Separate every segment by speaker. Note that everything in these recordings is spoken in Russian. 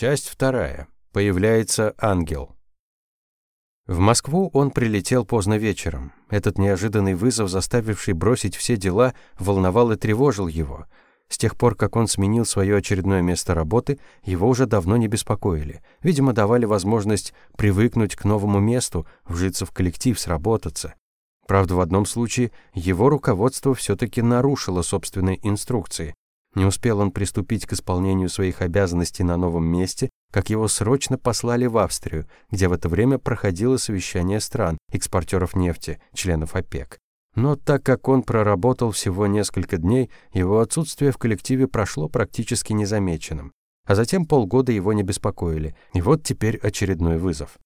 Speaker 1: Часть вторая. Появляется ангел. В Москву он прилетел поздно вечером. Этот неожиданный вызов, заставивший бросить все дела, волновал и тревожил его. С тех пор, как он сменил свое очередное место работы, его уже давно не беспокоили. Видимо, давали возможность привыкнуть к новому месту, вжиться в коллектив, сработаться. Правда, в одном случае его руководство все-таки нарушило собственные инструкции. Не успел он приступить к исполнению своих обязанностей на новом месте, как его срочно послали в Австрию, где в это время проходило совещание стран, экспортеров нефти, членов ОПЕК. Но так как он проработал всего несколько дней, его отсутствие в коллективе прошло практически незамеченным. А затем полгода его не беспокоили, и вот теперь очередной вызов.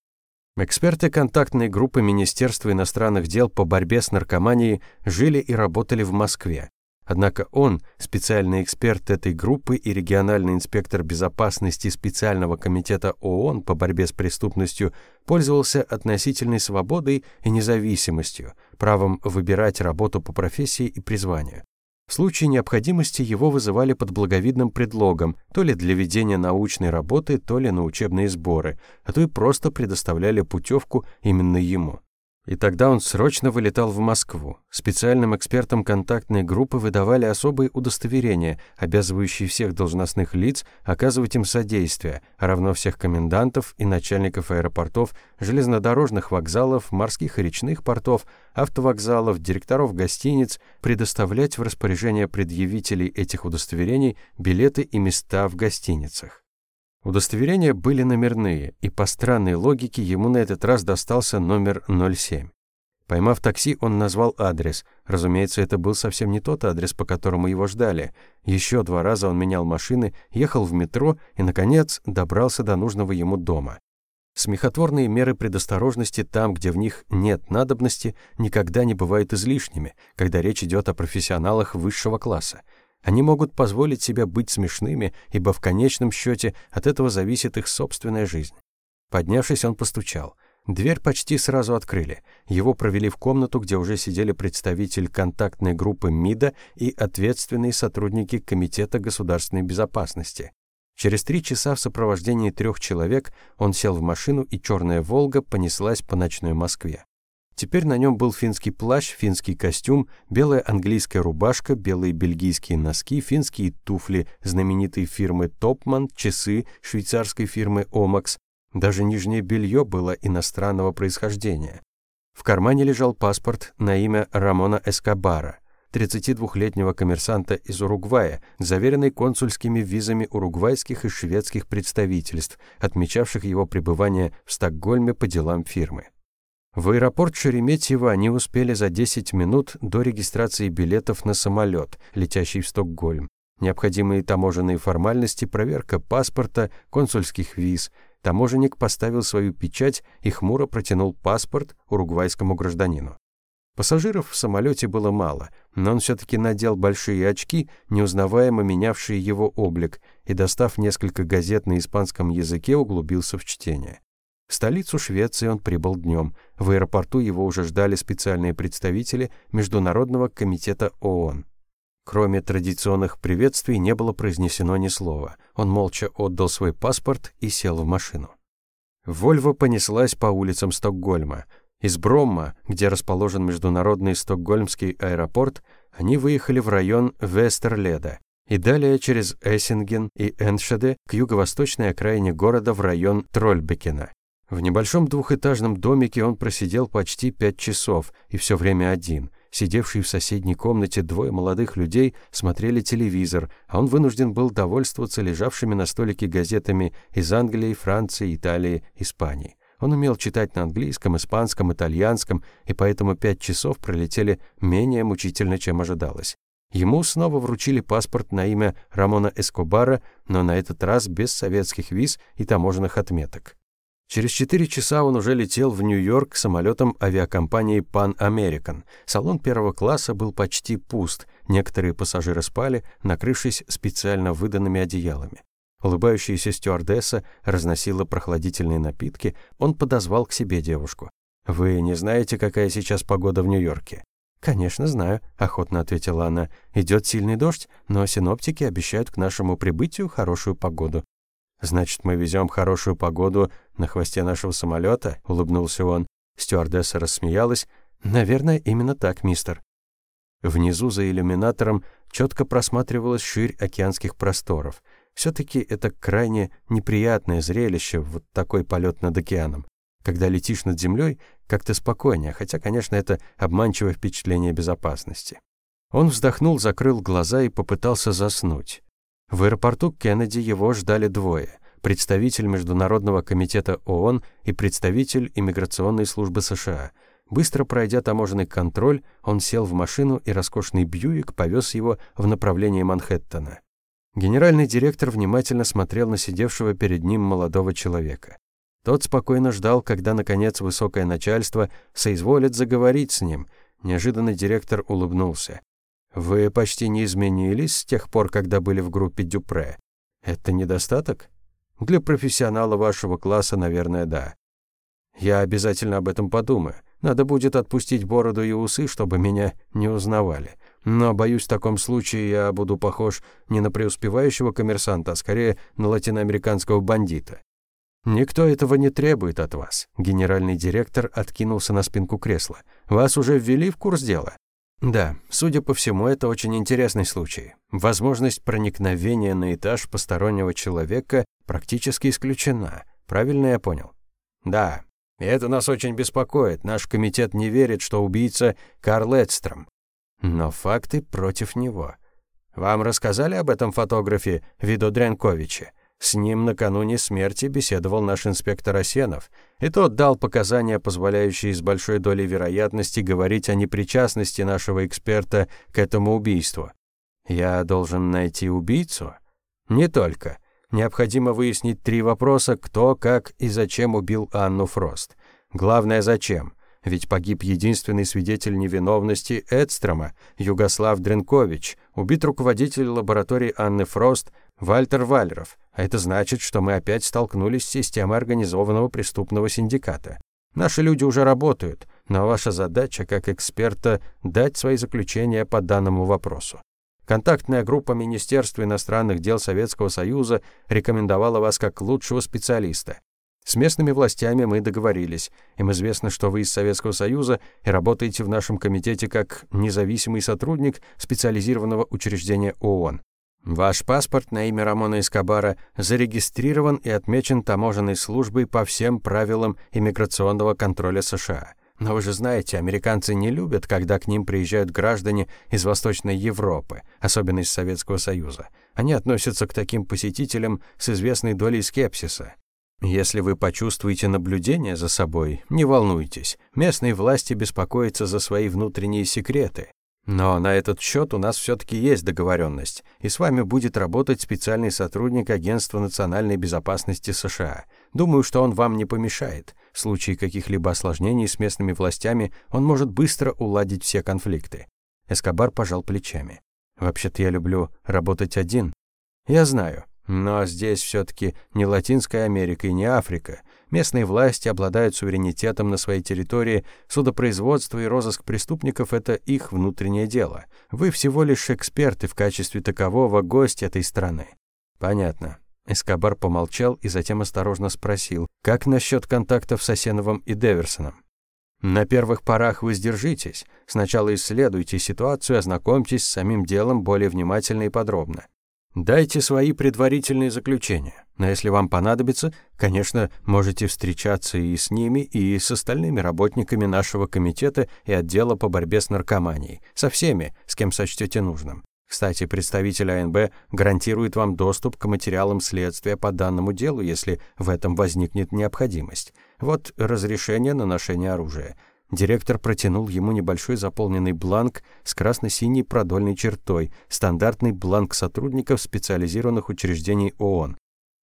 Speaker 1: Эксперты контактной группы Министерства иностранных дел по борьбе с наркоманией жили и работали в Москве. Однако он, специальный эксперт этой группы и региональный инспектор безопасности специального комитета ООН по борьбе с преступностью, пользовался относительной свободой и независимостью, правом выбирать работу по профессии и призванию. В случае необходимости его вызывали под благовидным предлогом, то ли для ведения научной работы, то ли на учебные сборы, а то и просто предоставляли путевку именно ему. И тогда он срочно вылетал в Москву. Специальным экспертам контактной группы выдавали особые удостоверения, обязывающие всех должностных лиц оказывать им содействие, а равно всех комендантов и начальников аэропортов, железнодорожных вокзалов, морских и речных портов, автовокзалов, директоров гостиниц, предоставлять в распоряжение предъявителей этих удостоверений билеты и места в гостиницах. Удостоверения были номерные, и по странной логике ему на этот раз достался номер 07. Поймав такси, он назвал адрес. Разумеется, это был совсем не тот адрес, по которому его ждали. Еще два раза он менял машины, ехал в метро и, наконец, добрался до нужного ему дома. Смехотворные меры предосторожности там, где в них нет надобности, никогда не бывают излишними, когда речь идет о профессионалах высшего класса. Они могут позволить себе быть смешными, ибо в конечном счете от этого зависит их собственная жизнь. Поднявшись, он постучал. Дверь почти сразу открыли. Его провели в комнату, где уже сидели представитель контактной группы МИДа и ответственные сотрудники Комитета государственной безопасности. Через три часа в сопровождении трех человек он сел в машину, и черная «Волга» понеслась по ночной Москве. Теперь на нем был финский плащ, финский костюм, белая английская рубашка, белые бельгийские носки, финские туфли знаменитой фирмы Топман, часы швейцарской фирмы Омакс. Даже нижнее белье было иностранного происхождения. В кармане лежал паспорт на имя Рамона Эскобара, 32-летнего коммерсанта из Уругвая, заверенный консульскими визами уругвайских и шведских представительств, отмечавших его пребывание в Стокгольме по делам фирмы. В аэропорт Шереметьево они успели за 10 минут до регистрации билетов на самолет, летящий в Стокгольм. Необходимые таможенные формальности, проверка паспорта, консульских виз. Таможенник поставил свою печать и хмуро протянул паспорт уругвайскому гражданину. Пассажиров в самолете было мало, но он все-таки надел большие очки, неузнаваемо менявшие его облик, и, достав несколько газет на испанском языке, углубился в чтение. В столицу Швеции он прибыл днем. В аэропорту его уже ждали специальные представители Международного комитета ООН. Кроме традиционных приветствий не было произнесено ни слова. Он молча отдал свой паспорт и сел в машину. Вольво понеслась по улицам Стокгольма. Из Бромма, где расположен международный стокгольмский аэропорт, они выехали в район Вестерледа и далее через Эссинген и Эншеде к юго-восточной окраине города в район Трольбекена. В небольшом двухэтажном домике он просидел почти пять часов, и все время один. Сидевшие в соседней комнате двое молодых людей смотрели телевизор, а он вынужден был довольствоваться лежавшими на столике газетами из Англии, Франции, Италии, Испании. Он умел читать на английском, испанском, итальянском, и поэтому пять часов пролетели менее мучительно, чем ожидалось. Ему снова вручили паспорт на имя Рамона Эскобара, но на этот раз без советских виз и таможенных отметок. Через четыре часа он уже летел в Нью-Йорк самолетом авиакомпании Pan American. Салон первого класса был почти пуст, некоторые пассажиры спали, накрывшись специально выданными одеялами. Улыбающаяся стюардесса разносила прохладительные напитки, он подозвал к себе девушку. «Вы не знаете, какая сейчас погода в Нью-Йорке?» «Конечно, знаю», — охотно ответила она. «Идет сильный дождь, но синоптики обещают к нашему прибытию хорошую погоду. «Значит, мы везем хорошую погоду на хвосте нашего самолета? улыбнулся он. Стюардесса рассмеялась. «Наверное, именно так, мистер». Внизу за иллюминатором четко просматривалась ширь океанских просторов. Все-таки это крайне неприятное зрелище, вот такой полет над океаном. Когда летишь над землей, как-то спокойнее, хотя, конечно, это обманчивое впечатление безопасности. Он вздохнул, закрыл глаза и попытался заснуть. В аэропорту Кеннеди его ждали двое – представитель Международного комитета ООН и представитель иммиграционной службы США. Быстро пройдя таможенный контроль, он сел в машину, и роскошный Бьюик повез его в направлении Манхэттена. Генеральный директор внимательно смотрел на сидевшего перед ним молодого человека. Тот спокойно ждал, когда, наконец, высокое начальство соизволит заговорить с ним. Неожиданно директор улыбнулся. «Вы почти не изменились с тех пор, когда были в группе Дюпре. Это недостаток? Для профессионала вашего класса, наверное, да. Я обязательно об этом подумаю. Надо будет отпустить бороду и усы, чтобы меня не узнавали. Но, боюсь, в таком случае я буду похож не на преуспевающего коммерсанта, а скорее на латиноамериканского бандита. «Никто этого не требует от вас». Генеральный директор откинулся на спинку кресла. «Вас уже ввели в курс дела?» «Да, судя по всему, это очень интересный случай. Возможность проникновения на этаж постороннего человека практически исключена. Правильно я понял?» «Да. И это нас очень беспокоит. Наш комитет не верит, что убийца Карл Эдстром. Но факты против него. Вам рассказали об этом фотографе Видо Дрянковиче?» С ним накануне смерти беседовал наш инспектор Осенов, и тот дал показания, позволяющие с большой долей вероятности говорить о непричастности нашего эксперта к этому убийству. Я должен найти убийцу? Не только. Необходимо выяснить три вопроса: кто, как и зачем убил Анну Фрост. Главное зачем? Ведь погиб единственный свидетель невиновности Эдстрома, Югослав Дренкович, убит руководитель лаборатории Анны Фрост Вальтер Вальров. А это значит, что мы опять столкнулись с системой организованного преступного синдиката. Наши люди уже работают, но ваша задача как эксперта дать свои заключения по данному вопросу. Контактная группа Министерства иностранных дел Советского Союза рекомендовала вас как лучшего специалиста. С местными властями мы договорились. Им известно, что вы из Советского Союза и работаете в нашем комитете как независимый сотрудник специализированного учреждения ООН. Ваш паспорт на имя Рамона Эскобара зарегистрирован и отмечен таможенной службой по всем правилам иммиграционного контроля США. Но вы же знаете, американцы не любят, когда к ним приезжают граждане из Восточной Европы, особенно из Советского Союза. Они относятся к таким посетителям с известной долей скепсиса. Если вы почувствуете наблюдение за собой, не волнуйтесь. Местные власти беспокоятся за свои внутренние секреты. Но на этот счет у нас все-таки есть договоренность, и с вами будет работать специальный сотрудник Агентства национальной безопасности США. Думаю, что он вам не помешает. В случае каких-либо осложнений с местными властями он может быстро уладить все конфликты. Эскобар пожал плечами. Вообще-то я люблю работать один. Я знаю, но здесь все-таки не Латинская Америка и не Африка. Местные власти обладают суверенитетом на своей территории, судопроизводство и розыск преступников – это их внутреннее дело. Вы всего лишь эксперты в качестве такового гость этой страны. Понятно. Эскобар помолчал и затем осторожно спросил, как насчет контактов с Осеновым и Деверсоном? На первых порах вы сдержитесь. Сначала исследуйте ситуацию, ознакомьтесь с самим делом более внимательно и подробно. Дайте свои предварительные заключения. Но если вам понадобится, конечно, можете встречаться и с ними, и с остальными работниками нашего комитета и отдела по борьбе с наркоманией, со всеми, с кем сочтете нужным. Кстати, представитель АНБ гарантирует вам доступ к материалам следствия по данному делу, если в этом возникнет необходимость. Вот разрешение на ношение оружия. Директор протянул ему небольшой заполненный бланк с красно-синей продольной чертой, стандартный бланк сотрудников специализированных учреждений ООН.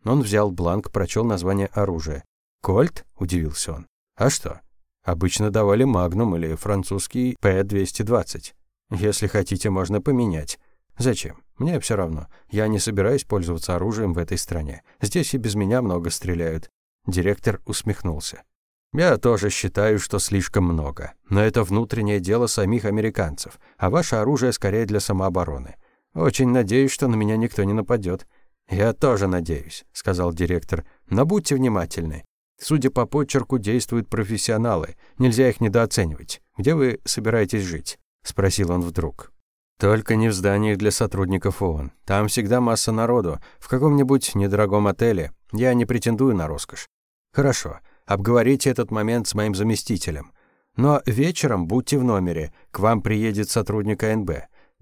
Speaker 1: Он взял бланк, прочел название оружия. «Кольт?» – удивился он. «А что?» «Обычно давали Магнум или французский П-220. Если хотите, можно поменять». «Зачем? Мне все равно. Я не собираюсь пользоваться оружием в этой стране. Здесь и без меня много стреляют». Директор усмехнулся. Я тоже считаю, что слишком много. Но это внутреннее дело самих американцев, а ваше оружие скорее для самообороны. Очень надеюсь, что на меня никто не нападет. «Я тоже надеюсь», — сказал директор. «Но будьте внимательны. Судя по почерку, действуют профессионалы. Нельзя их недооценивать. Где вы собираетесь жить?» — спросил он вдруг. «Только не в зданиях для сотрудников ООН. Там всегда масса народу. В каком-нибудь недорогом отеле. Я не претендую на роскошь. Хорошо. Обговорите этот момент с моим заместителем. Но вечером будьте в номере. К вам приедет сотрудник АНБ.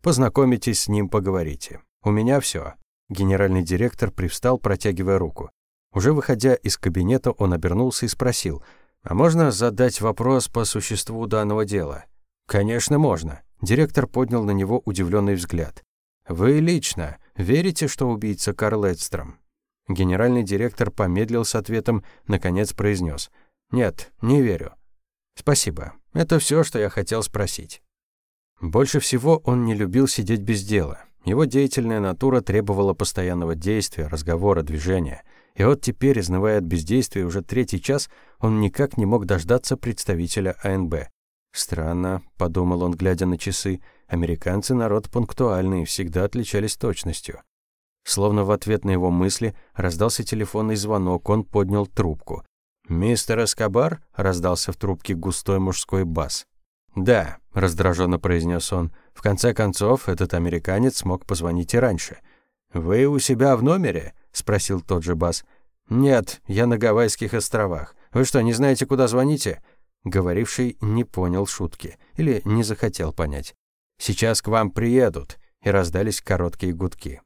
Speaker 1: Познакомитесь с ним, поговорите. У меня все. Генеральный директор привстал, протягивая руку. Уже выходя из кабинета, он обернулся и спросил, «А можно задать вопрос по существу данного дела?» «Конечно, можно». Директор поднял на него удивленный взгляд. «Вы лично верите, что убийца Карл Эдстром?» Генеральный директор помедлил с ответом, наконец произнес, «Нет, не верю». «Спасибо. Это все, что я хотел спросить». Больше всего он не любил сидеть без дела. Его деятельная натура требовала постоянного действия, разговора, движения. И вот теперь, изнывая от бездействия уже третий час, он никак не мог дождаться представителя АНБ. «Странно», — подумал он, глядя на часы, — «американцы народ пунктуальный, всегда отличались точностью». Словно в ответ на его мысли раздался телефонный звонок, он поднял трубку. «Мистер Эскобар?» — раздался в трубке густой мужской бас. «Да», — раздраженно произнес он, — «в конце концов, этот американец смог позвонить и раньше». «Вы у себя в номере?» — спросил тот же бас. «Нет, я на Гавайских островах. Вы что, не знаете, куда звоните?» Говоривший не понял шутки или не захотел понять. «Сейчас к вам приедут», — и раздались короткие гудки.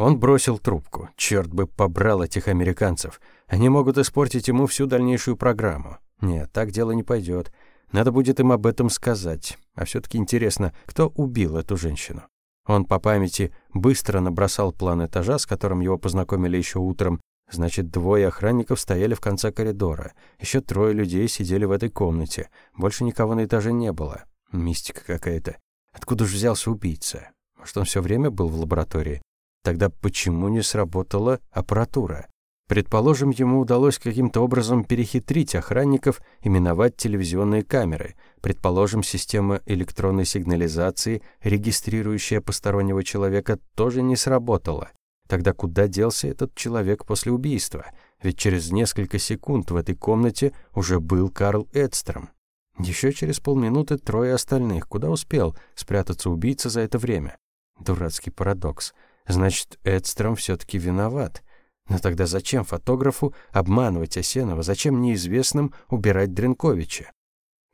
Speaker 1: Он бросил трубку. Черт бы побрал этих американцев. Они могут испортить ему всю дальнейшую программу. Нет, так дело не пойдет. Надо будет им об этом сказать. А все-таки интересно, кто убил эту женщину? Он по памяти быстро набросал план этажа, с которым его познакомили еще утром. Значит, двое охранников стояли в конце коридора. Еще трое людей сидели в этой комнате. Больше никого на этаже не было. Мистика какая-то. Откуда же взялся убийца? Может, он все время был в лаборатории? Тогда почему не сработала аппаратура? Предположим, ему удалось каким-то образом перехитрить охранников и миновать телевизионные камеры. Предположим, система электронной сигнализации, регистрирующая постороннего человека, тоже не сработала. Тогда куда делся этот человек после убийства? Ведь через несколько секунд в этой комнате уже был Карл Эдстром. Еще через полминуты трое остальных. Куда успел спрятаться убийца за это время? Дурацкий парадокс. Значит, Эдстром все-таки виноват. Но тогда зачем фотографу обманывать Осенова? Зачем неизвестным убирать Дренковича?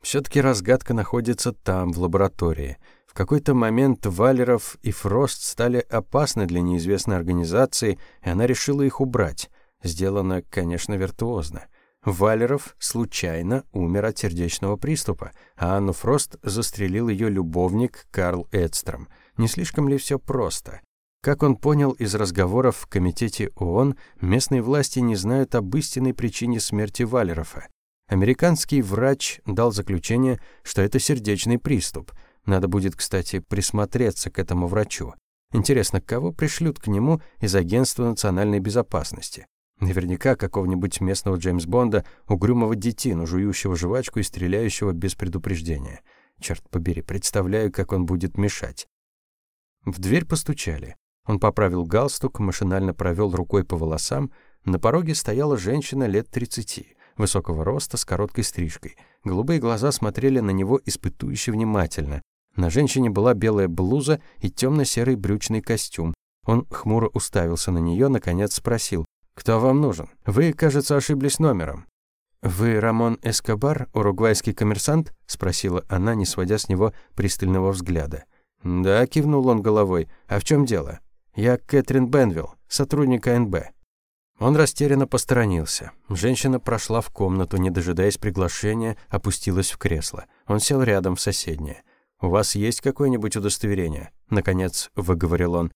Speaker 1: Все-таки разгадка находится там, в лаборатории. В какой-то момент Валеров и Фрост стали опасны для неизвестной организации, и она решила их убрать. Сделано, конечно, виртуозно. Валеров случайно умер от сердечного приступа, а Анну Фрост застрелил ее любовник Карл Эдстром. Не слишком ли все просто? Как он понял из разговоров в комитете ООН, местные власти не знают об истинной причине смерти Валерова. Американский врач дал заключение, что это сердечный приступ. Надо будет, кстати, присмотреться к этому врачу. Интересно, кого пришлют к нему из Агентства национальной безопасности? Наверняка какого-нибудь местного Джеймс Бонда, угрюмого детину, жующего жвачку и стреляющего без предупреждения. Черт побери, представляю, как он будет мешать. В дверь постучали. Он поправил галстук, машинально провел рукой по волосам. На пороге стояла женщина лет тридцати, высокого роста, с короткой стрижкой. Голубые глаза смотрели на него испытующе внимательно. На женщине была белая блуза и темно-серый брючный костюм. Он хмуро уставился на нее, наконец спросил. «Кто вам нужен? Вы, кажется, ошиблись номером». «Вы Рамон Эскобар, уругвайский коммерсант?» — спросила она, не сводя с него пристального взгляда. «Да», — кивнул он головой. «А в чем дело?» «Я Кэтрин Бенвилл, сотрудник АНБ». Он растерянно посторонился. Женщина прошла в комнату, не дожидаясь приглашения, опустилась в кресло. Он сел рядом в соседнее. «У вас есть какое-нибудь удостоверение?» Наконец выговорил он.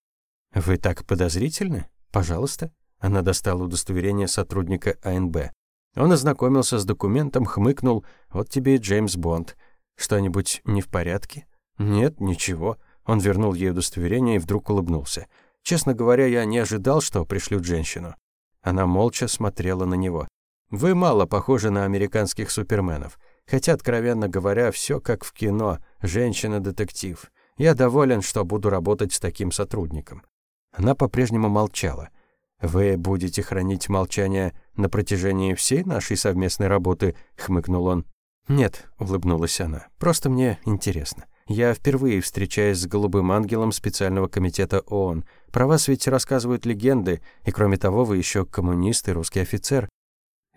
Speaker 1: «Вы так подозрительны? Пожалуйста». Она достала удостоверение сотрудника АНБ. Он ознакомился с документом, хмыкнул. «Вот тебе и Джеймс Бонд. Что-нибудь не в порядке?» «Нет, ничего». Он вернул ей удостоверение и вдруг улыбнулся. Честно говоря, я не ожидал, что пришлют женщину. Она молча смотрела на него. Вы мало похожи на американских суперменов. Хотя, откровенно говоря, все как в кино. Женщина-детектив. Я доволен, что буду работать с таким сотрудником. Она по-прежнему молчала. «Вы будете хранить молчание на протяжении всей нашей совместной работы?» — хмыкнул он. «Нет», — улыбнулась она, — «просто мне интересно. Я впервые встречаюсь с голубым ангелом специального комитета ООН. Про вас ведь рассказывают легенды, и кроме того, вы еще коммунист и русский офицер».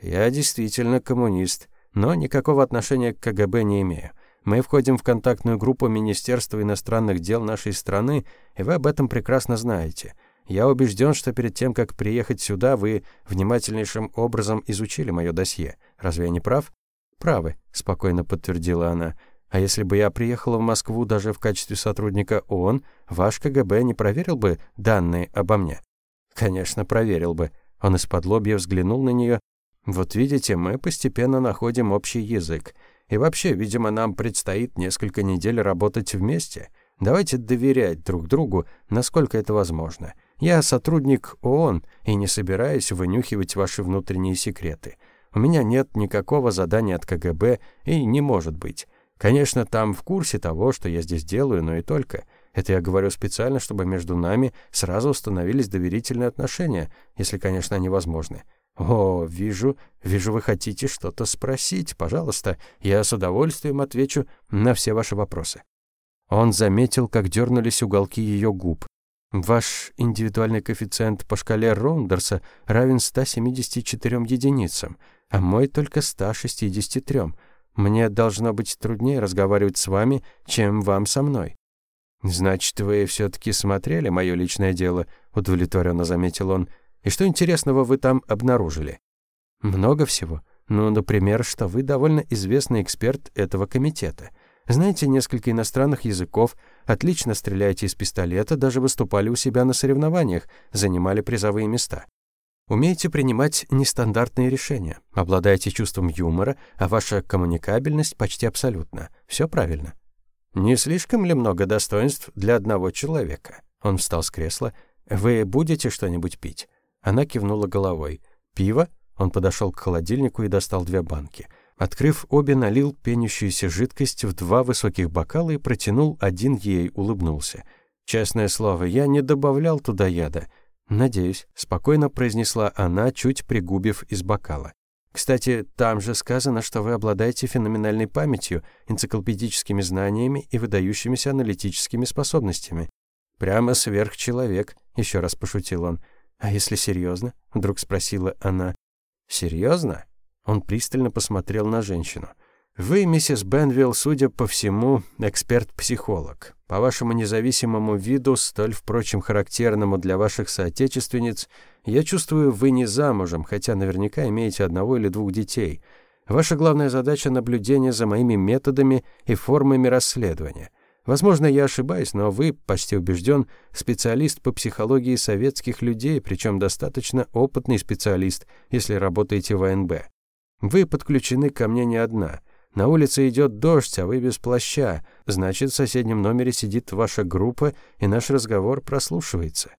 Speaker 1: «Я действительно коммунист, но никакого отношения к КГБ не имею. Мы входим в контактную группу Министерства иностранных дел нашей страны, и вы об этом прекрасно знаете. Я убежден, что перед тем, как приехать сюда, вы внимательнейшим образом изучили мое досье. Разве я не прав? Правы, спокойно подтвердила она. А если бы я приехала в Москву даже в качестве сотрудника ООН, ваш КГБ не проверил бы данные обо мне? Конечно, проверил бы. Он из-под лобья взглянул на нее. Вот видите, мы постепенно находим общий язык. И вообще, видимо, нам предстоит несколько недель работать вместе. Давайте доверять друг другу, насколько это возможно. Я сотрудник ООН и не собираюсь вынюхивать ваши внутренние секреты. У меня нет никакого задания от КГБ и не может быть. Конечно, там в курсе того, что я здесь делаю, но и только. Это я говорю специально, чтобы между нами сразу установились доверительные отношения, если, конечно, они возможны. О, вижу, вижу, вы хотите что-то спросить. Пожалуйста, я с удовольствием отвечу на все ваши вопросы. Он заметил, как дернулись уголки ее губ. Ваш индивидуальный коэффициент по шкале Рондерса равен 174 единицам, а мой только 163. Мне должно быть труднее разговаривать с вами, чем вам со мной. Значит, вы все таки смотрели мое личное дело, удовлетворенно заметил он. И что интересного вы там обнаружили? Много всего. Ну, например, что вы довольно известный эксперт этого комитета. Знаете несколько иностранных языков, отлично стреляете из пистолета, даже выступали у себя на соревнованиях, занимали призовые места. Умеете принимать нестандартные решения, обладаете чувством юмора, а ваша коммуникабельность почти абсолютна. Все правильно. Не слишком ли много достоинств для одного человека? Он встал с кресла. Вы будете что-нибудь пить? Она кивнула головой. Пиво? Он подошел к холодильнику и достал две банки. Открыв обе, налил пенящуюся жидкость в два высоких бокала и протянул один ей, улыбнулся. «Честное слово, я не добавлял туда яда». «Надеюсь», — спокойно произнесла она, чуть пригубив из бокала. «Кстати, там же сказано, что вы обладаете феноменальной памятью, энциклопедическими знаниями и выдающимися аналитическими способностями». «Прямо сверхчеловек», — еще раз пошутил он. «А если серьезно?» — вдруг спросила она. «Серьезно?» Он пристально посмотрел на женщину. «Вы, миссис Бенвилл, судя по всему, эксперт-психолог. По вашему независимому виду, столь, впрочем, характерному для ваших соотечественниц, я чувствую, вы не замужем, хотя наверняка имеете одного или двух детей. Ваша главная задача — наблюдение за моими методами и формами расследования. Возможно, я ошибаюсь, но вы, почти убежден, специалист по психологии советских людей, причем достаточно опытный специалист, если работаете в АНБ. Вы подключены ко мне не одна. На улице идет дождь, а вы без плаща. Значит, в соседнем номере сидит ваша группа, и наш разговор прослушивается.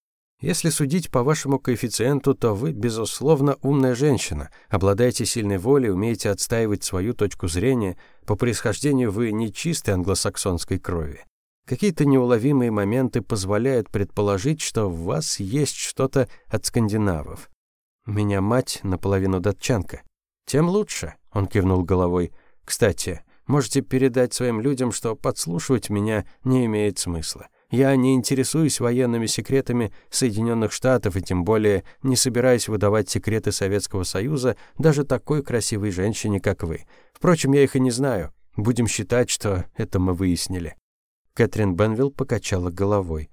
Speaker 1: Если судить по вашему коэффициенту, то вы, безусловно, умная женщина, обладаете сильной волей, умеете отстаивать свою точку зрения, по происхождению вы не чистой англосаксонской крови. Какие-то неуловимые моменты позволяют предположить, что в вас есть что-то от скандинавов. Меня мать наполовину датчанка. Тем лучше, он кивнул головой. Кстати, можете передать своим людям, что подслушивать меня не имеет смысла. Я не интересуюсь военными секретами Соединенных Штатов и тем более не собираюсь выдавать секреты Советского Союза даже такой красивой женщине, как вы. Впрочем, я их и не знаю. Будем считать, что это мы выяснили. Кэтрин Бенвилл покачала головой.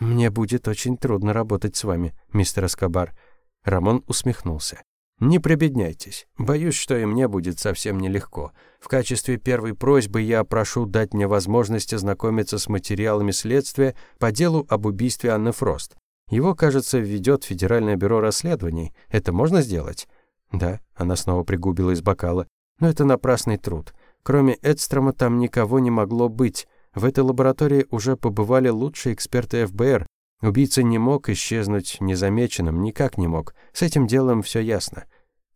Speaker 1: Мне будет очень трудно работать с вами, мистер Эскобар. Рамон усмехнулся. Не прибедняйтесь. Боюсь, что и мне будет совсем нелегко. В качестве первой просьбы я прошу дать мне возможность ознакомиться с материалами следствия по делу об убийстве Анны Фрост. Его, кажется, ведет Федеральное бюро расследований. Это можно сделать? Да, она снова пригубила из бокала. Но это напрасный труд. Кроме Эдстрома там никого не могло быть. В этой лаборатории уже побывали лучшие эксперты ФБР, Убийца не мог исчезнуть незамеченным, никак не мог. С этим делом все ясно.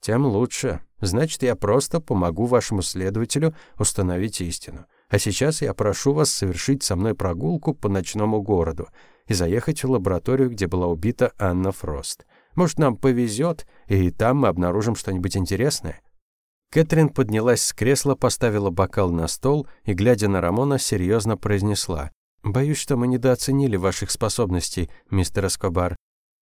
Speaker 1: Тем лучше. Значит, я просто помогу вашему следователю установить истину. А сейчас я прошу вас совершить со мной прогулку по ночному городу и заехать в лабораторию, где была убита Анна Фрост. Может, нам повезет, и там мы обнаружим что-нибудь интересное?» Кэтрин поднялась с кресла, поставила бокал на стол и, глядя на Рамона, серьезно произнесла. «Боюсь, что мы недооценили ваших способностей, мистер Эскобар».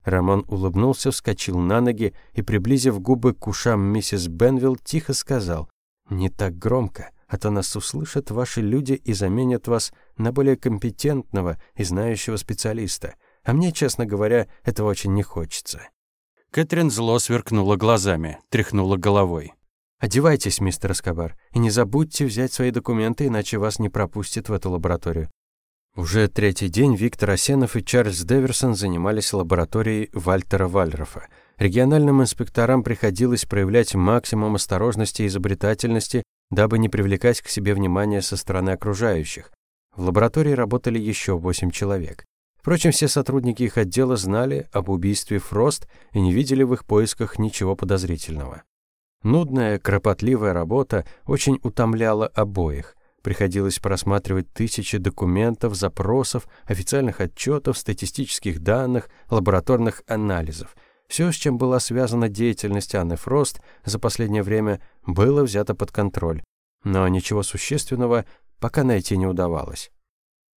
Speaker 1: Рамон улыбнулся, вскочил на ноги и, приблизив губы к ушам миссис Бенвилл, тихо сказал. «Не так громко, а то нас услышат ваши люди и заменят вас на более компетентного и знающего специалиста. А мне, честно говоря, этого очень не хочется». Кэтрин зло сверкнула глазами, тряхнула головой. «Одевайтесь, мистер Эскобар, и не забудьте взять свои документы, иначе вас не пропустят в эту лабораторию». Уже третий день Виктор Осенов и Чарльз Деверсон занимались лабораторией Вальтера Вальрофа. Региональным инспекторам приходилось проявлять максимум осторожности и изобретательности, дабы не привлекать к себе внимание со стороны окружающих. В лаборатории работали еще восемь человек. Впрочем, все сотрудники их отдела знали об убийстве Фрост и не видели в их поисках ничего подозрительного. Нудная, кропотливая работа очень утомляла обоих. Приходилось просматривать тысячи документов, запросов, официальных отчетов, статистических данных, лабораторных анализов. Все, с чем была связана деятельность Анны Фрост за последнее время, было взято под контроль. Но ничего существенного пока найти не удавалось.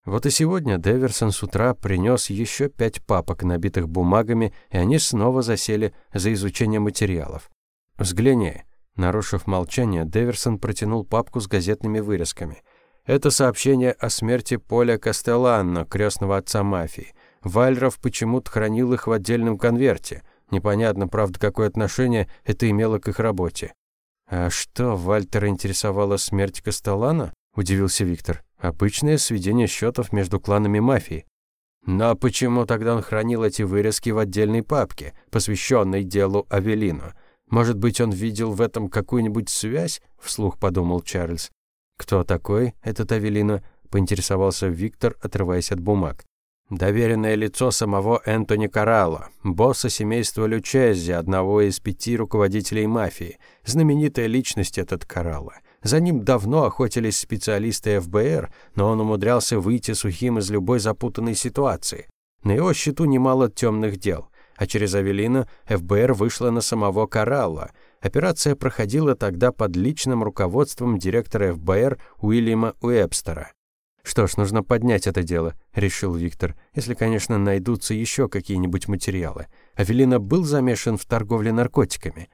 Speaker 1: Вот и сегодня Деверсон с утра принес еще пять папок, набитых бумагами, и они снова засели за изучение материалов. «Взгляни». Нарушив молчание, Деверсон протянул папку с газетными вырезками. Это сообщение о смерти Поля Кастелланно, крестного отца мафии. Вальров почему-то хранил их в отдельном конверте. Непонятно, правда, какое отношение это имело к их работе. «А что, Вальтера интересовала смерть Кастеллана?» – удивился Виктор. «Обычное сведение счетов между кланами мафии». «Но почему тогда он хранил эти вырезки в отдельной папке, посвященной делу Авелину? Может быть, он видел в этом какую-нибудь связь? Вслух подумал Чарльз. Кто такой этот Авелино? Поинтересовался Виктор, отрываясь от бумаг. Доверенное лицо самого Энтони Каралло, босса семейства Лючези, одного из пяти руководителей мафии. Знаменитая личность этот Каралло. За ним давно охотились специалисты ФБР, но он умудрялся выйти сухим из любой запутанной ситуации. На его счету немало темных дел а через Авелина ФБР вышла на самого Каралла. Операция проходила тогда под личным руководством директора ФБР Уильяма Уэбстера. «Что ж, нужно поднять это дело», — решил Виктор, «если, конечно, найдутся еще какие-нибудь материалы. Авелина был замешан в торговле наркотиками».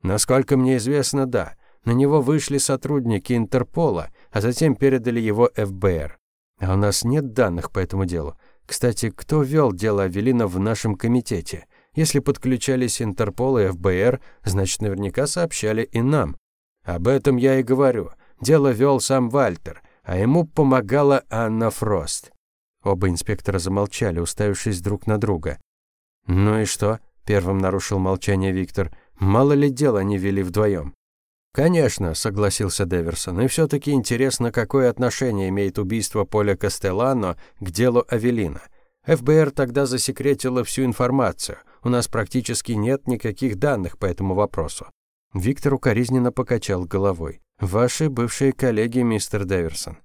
Speaker 1: «Насколько мне известно, да. На него вышли сотрудники Интерпола, а затем передали его ФБР. А у нас нет данных по этому делу. Кстати, кто вел дело Авелина в нашем комитете? Если подключались Интерпол и ФБР, значит, наверняка сообщали и нам. Об этом я и говорю. Дело вел сам Вальтер, а ему помогала Анна Фрост. Оба инспектора замолчали, уставившись друг на друга. «Ну и что?» — первым нарушил молчание Виктор. «Мало ли дел они вели вдвоем». «Конечно», — согласился Деверсон, «и все-таки интересно, какое отношение имеет убийство Поля Кастеллано к делу Авелина. ФБР тогда засекретило всю информацию. У нас практически нет никаких данных по этому вопросу». Виктор укоризненно покачал головой. «Ваши бывшие коллеги, мистер Деверсон.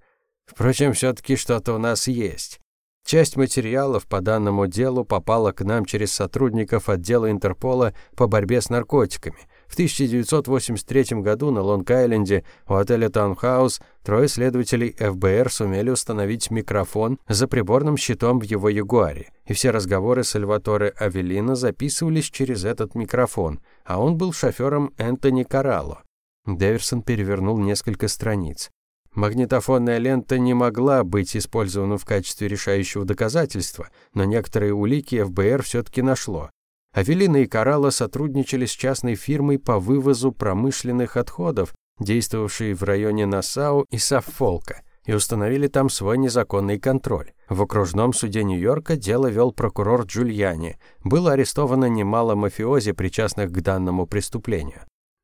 Speaker 1: Впрочем, все-таки что-то у нас есть. Часть материалов по данному делу попала к нам через сотрудников отдела Интерпола по борьбе с наркотиками. В 1983 году на Лонг-Айленде у отеля Таунхаус трое следователей ФБР сумели установить микрофон за приборным щитом в его Ягуаре, и все разговоры Сальваторе Авелина записывались через этот микрофон, а он был шофером Энтони Каралло. Дэверсон перевернул несколько страниц. Магнитофонная лента не могла быть использована в качестве решающего доказательства, но некоторые улики ФБР все-таки нашло. Авелина и Карала сотрудничали с частной фирмой по вывозу промышленных отходов, действовавшей в районе Нассау и Саффолка, и установили там свой незаконный контроль. В окружном суде Нью-Йорка дело вел прокурор Джульяни. Было арестовано немало мафиози, причастных к данному преступлению.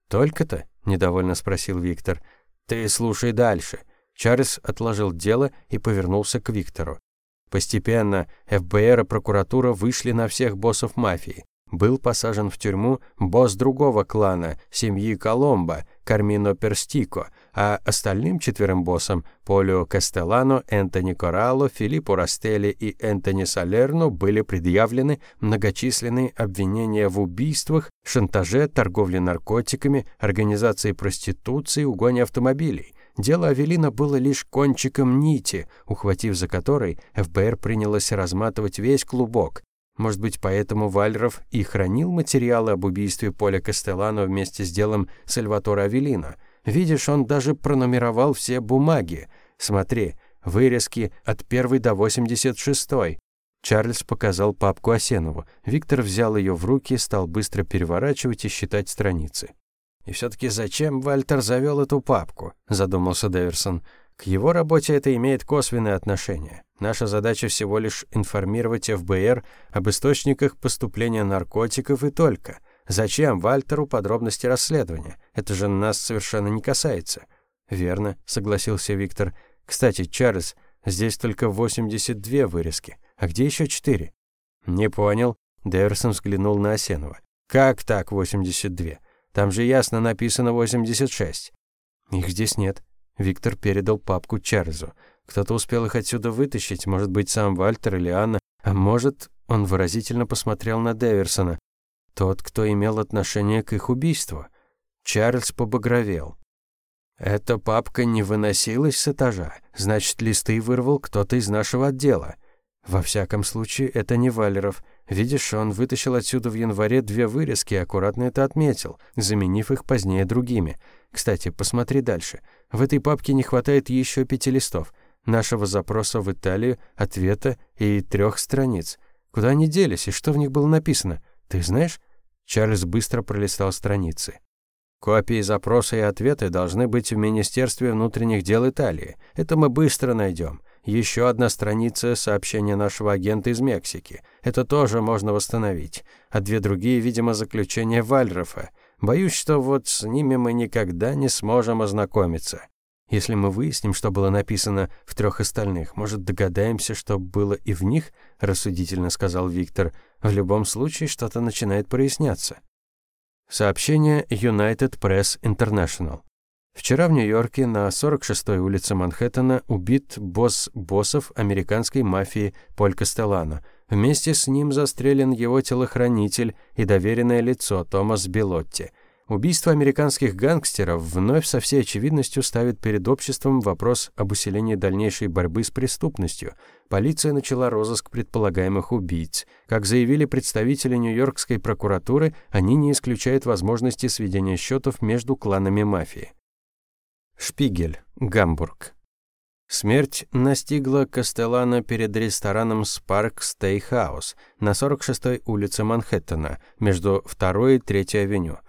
Speaker 1: «Только-то?» – недовольно спросил Виктор. «Ты слушай дальше». Чарльз отложил дело и повернулся к Виктору. Постепенно ФБР и прокуратура вышли на всех боссов мафии был посажен в тюрьму босс другого клана, семьи Коломбо, Кармино Перстико, а остальным четверым боссам – Полио Кастеллано, Энтони Коралло, Филиппо Растелли и Энтони Салерно – были предъявлены многочисленные обвинения в убийствах, шантаже, торговле наркотиками, организации проституции, угоне автомобилей. Дело Авелина было лишь кончиком нити, ухватив за которой, ФБР принялось разматывать весь клубок. Может быть, поэтому Вальров и хранил материалы об убийстве Поля Кастеллано вместе с делом Сальватора Авелина. Видишь, он даже пронумеровал все бумаги. Смотри, вырезки от первой до 86-й. Чарльз показал папку Осенову. Виктор взял ее в руки, стал быстро переворачивать и считать страницы. «И все-таки зачем Вальтер завел эту папку?» – задумался Дэверсон. «К его работе это имеет косвенное отношение. Наша задача всего лишь информировать ФБР об источниках поступления наркотиков и только. Зачем Вальтеру подробности расследования? Это же нас совершенно не касается». «Верно», – согласился Виктор. «Кстати, Чарльз, здесь только 82 вырезки. А где еще четыре?» «Не понял». Дэверсон взглянул на Осенова. «Как так 82? Там же ясно написано 86. Их здесь нет. Виктор передал папку Чарльзу. Кто-то успел их отсюда вытащить, может быть, сам Вальтер или Анна, а может, он выразительно посмотрел на Дэверсона. Тот, кто имел отношение к их убийству. Чарльз побагровел. Эта папка не выносилась с этажа, значит, листы вырвал кто-то из нашего отдела. Во всяком случае, это не Валеров. Видишь, он вытащил отсюда в январе две вырезки и аккуратно это отметил, заменив их позднее другими. Кстати, посмотри дальше. В этой папке не хватает еще пяти листов. Нашего запроса в Италию, ответа и трех страниц. Куда они делись и что в них было написано? Ты знаешь? Чарльз быстро пролистал страницы. Копии запроса и ответы должны быть в Министерстве внутренних дел Италии. Это мы быстро найдем. Еще одна страница сообщения нашего агента из Мексики. Это тоже можно восстановить. А две другие, видимо, заключения Вальрофа. Боюсь, что вот с ними мы никогда не сможем ознакомиться. Если мы выясним, что было написано в трех остальных, может, догадаемся, что было и в них, рассудительно сказал Виктор. В любом случае, что-то начинает проясняться. Сообщение United Press International. Вчера в Нью-Йорке на 46-й улице Манхэттена убит босс боссов американской мафии Поль Кастеллано. Вместе с ним застрелен его телохранитель и доверенное лицо Томас Белотти. Убийство американских гангстеров вновь со всей очевидностью ставит перед обществом вопрос об усилении дальнейшей борьбы с преступностью. Полиция начала розыск предполагаемых убийц. Как заявили представители Нью-Йоркской прокуратуры, они не исключают возможности сведения счетов между кланами мафии. Шпигель, Гамбург. Смерть настигла Кастеллана перед рестораном Spark Steakhouse на 46-й улице Манхэттена, между 2 и 3 авеню.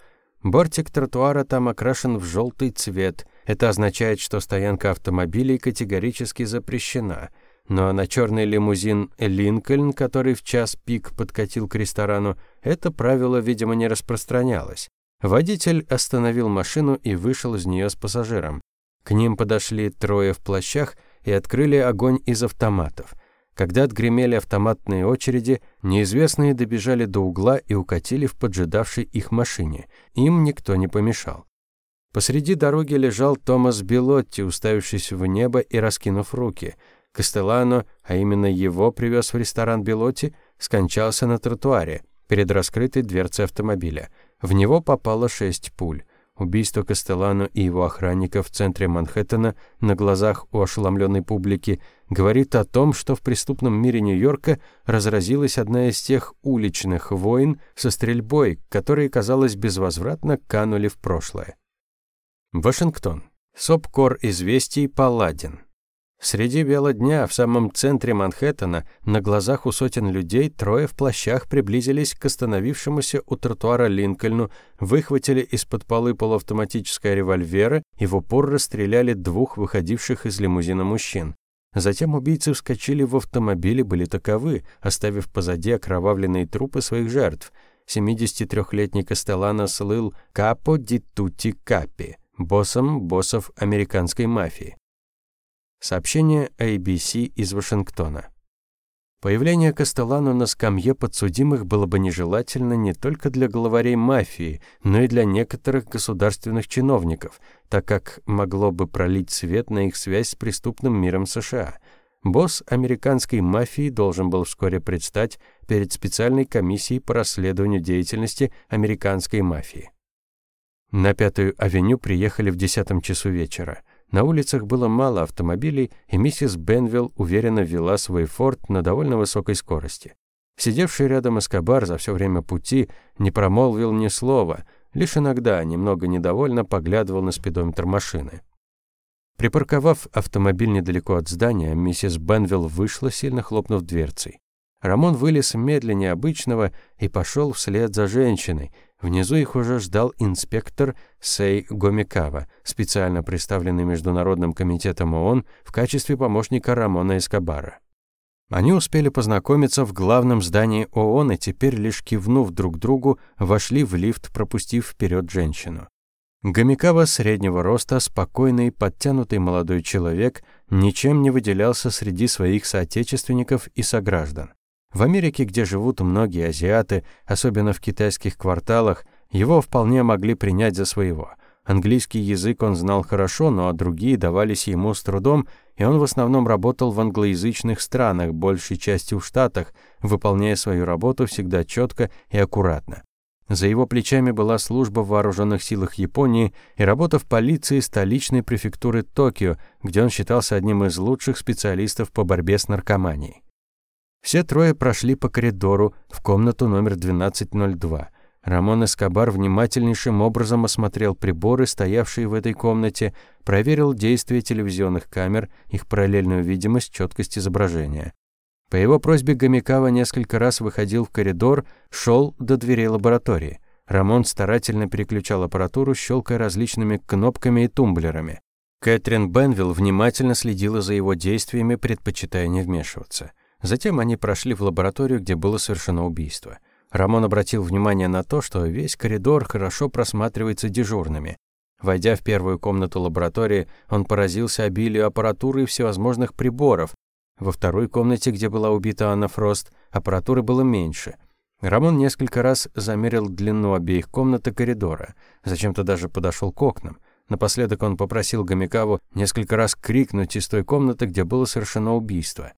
Speaker 1: Бортик тротуара там окрашен в желтый цвет. Это означает, что стоянка автомобилей категорически запрещена. Но на черный лимузин «Линкольн», который в час пик подкатил к ресторану, это правило, видимо, не распространялось. Водитель остановил машину и вышел из нее с пассажиром. К ним подошли трое в плащах и открыли огонь из автоматов. Когда отгремели автоматные очереди, неизвестные добежали до угла и укатили в поджидавшей их машине. Им никто не помешал. Посреди дороги лежал Томас Белотти, уставившись в небо и раскинув руки. Кастеллано, а именно его привез в ресторан Белотти, скончался на тротуаре перед раскрытой дверцей автомобиля – в него попало шесть пуль. Убийство Кастеллано и его охранника в центре Манхэттена на глазах у ошеломленной публики говорит о том, что в преступном мире Нью-Йорка разразилась одна из тех уличных войн со стрельбой, которые, казалось, безвозвратно канули в прошлое. Вашингтон. Сопкор известий Палладин. Среди бела дня в самом центре Манхэттена на глазах у сотен людей трое в плащах приблизились к остановившемуся у тротуара Линкольну, выхватили из-под полы полуавтоматическое револьвера и в упор расстреляли двух выходивших из лимузина мужчин. Затем убийцы вскочили в автомобиль и были таковы, оставив позади окровавленные трупы своих жертв. 73-летний Кастеллано слыл «Капо ди тути капи» боссом боссов американской мафии. Сообщение ABC из Вашингтона. Появление Кастеллану на скамье подсудимых было бы нежелательно не только для главарей мафии, но и для некоторых государственных чиновников, так как могло бы пролить свет на их связь с преступным миром США. Босс американской мафии должен был вскоре предстать перед специальной комиссией по расследованию деятельности американской мафии. На Пятую авеню приехали в десятом часу вечера. На улицах было мало автомобилей, и миссис Бенвилл уверенно вела свой форт на довольно высокой скорости. Сидевший рядом Эскобар за все время пути не промолвил ни слова, лишь иногда немного недовольно поглядывал на спидометр машины. Припарковав автомобиль недалеко от здания, миссис Бенвилл вышла, сильно хлопнув дверцей. Рамон вылез медленнее обычного и пошел вслед за женщиной, Внизу их уже ждал инспектор Сей Гомикава, специально представленный Международным комитетом ООН в качестве помощника Рамона Эскобара. Они успели познакомиться в главном здании ООН и теперь, лишь кивнув друг другу, вошли в лифт, пропустив вперед женщину. Гомикава среднего роста, спокойный, подтянутый молодой человек, ничем не выделялся среди своих соотечественников и сограждан. В Америке, где живут многие азиаты, особенно в китайских кварталах, его вполне могли принять за своего. Английский язык он знал хорошо, но другие давались ему с трудом, и он в основном работал в англоязычных странах, большей частью в Штатах, выполняя свою работу всегда четко и аккуратно. За его плечами была служба в вооруженных силах Японии и работа в полиции столичной префектуры Токио, где он считался одним из лучших специалистов по борьбе с наркоманией. Все трое прошли по коридору в комнату номер 1202. Рамон Эскобар внимательнейшим образом осмотрел приборы, стоявшие в этой комнате, проверил действие телевизионных камер, их параллельную видимость, четкость изображения. По его просьбе Гомикава несколько раз выходил в коридор, шел до дверей лаборатории. Рамон старательно переключал аппаратуру, щелкая различными кнопками и тумблерами. Кэтрин Бенвилл внимательно следила за его действиями, предпочитая не вмешиваться. Затем они прошли в лабораторию, где было совершено убийство. Рамон обратил внимание на то, что весь коридор хорошо просматривается дежурными. Войдя в первую комнату лаборатории, он поразился обилию аппаратуры и всевозможных приборов. Во второй комнате, где была убита Анна Фрост, аппаратуры было меньше. Рамон несколько раз замерил длину обеих комнат и коридора. Зачем-то даже подошел к окнам. Напоследок он попросил Гомикаву несколько раз крикнуть из той комнаты, где было совершено убийство.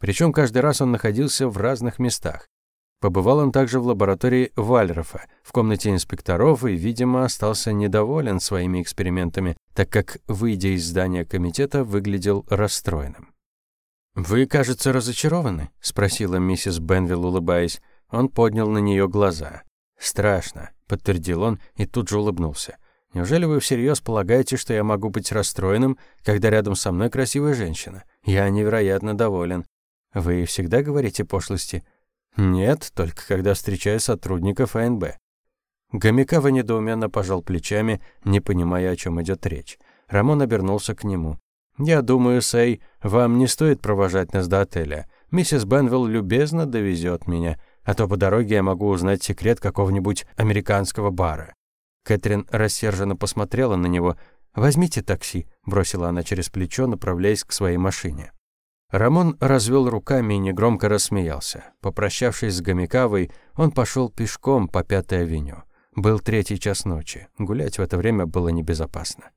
Speaker 1: Причем каждый раз он находился в разных местах. Побывал он также в лаборатории Вальрофа, в комнате инспекторов и, видимо, остался недоволен своими экспериментами, так как, выйдя из здания комитета, выглядел расстроенным. «Вы, кажется, разочарованы?» — спросила миссис Бенвилл, улыбаясь. Он поднял на нее глаза. «Страшно», — подтвердил он и тут же улыбнулся. «Неужели вы всерьез полагаете, что я могу быть расстроенным, когда рядом со мной красивая женщина? Я невероятно доволен. Вы всегда говорите пошлости? Нет, только когда встречаю сотрудников АНБ. Гомикава недоуменно пожал плечами, не понимая, о чем идет речь. Рамон обернулся к нему. «Я думаю, Сэй, вам не стоит провожать нас до отеля. Миссис Бенвилл любезно довезет меня, а то по дороге я могу узнать секрет какого-нибудь американского бара». Кэтрин рассерженно посмотрела на него. «Возьмите такси», — бросила она через плечо, направляясь к своей машине. Рамон развел руками и негромко рассмеялся. Попрощавшись с Гомикавой, он пошел пешком по Пятой авеню. Был третий час ночи. Гулять в это время было небезопасно.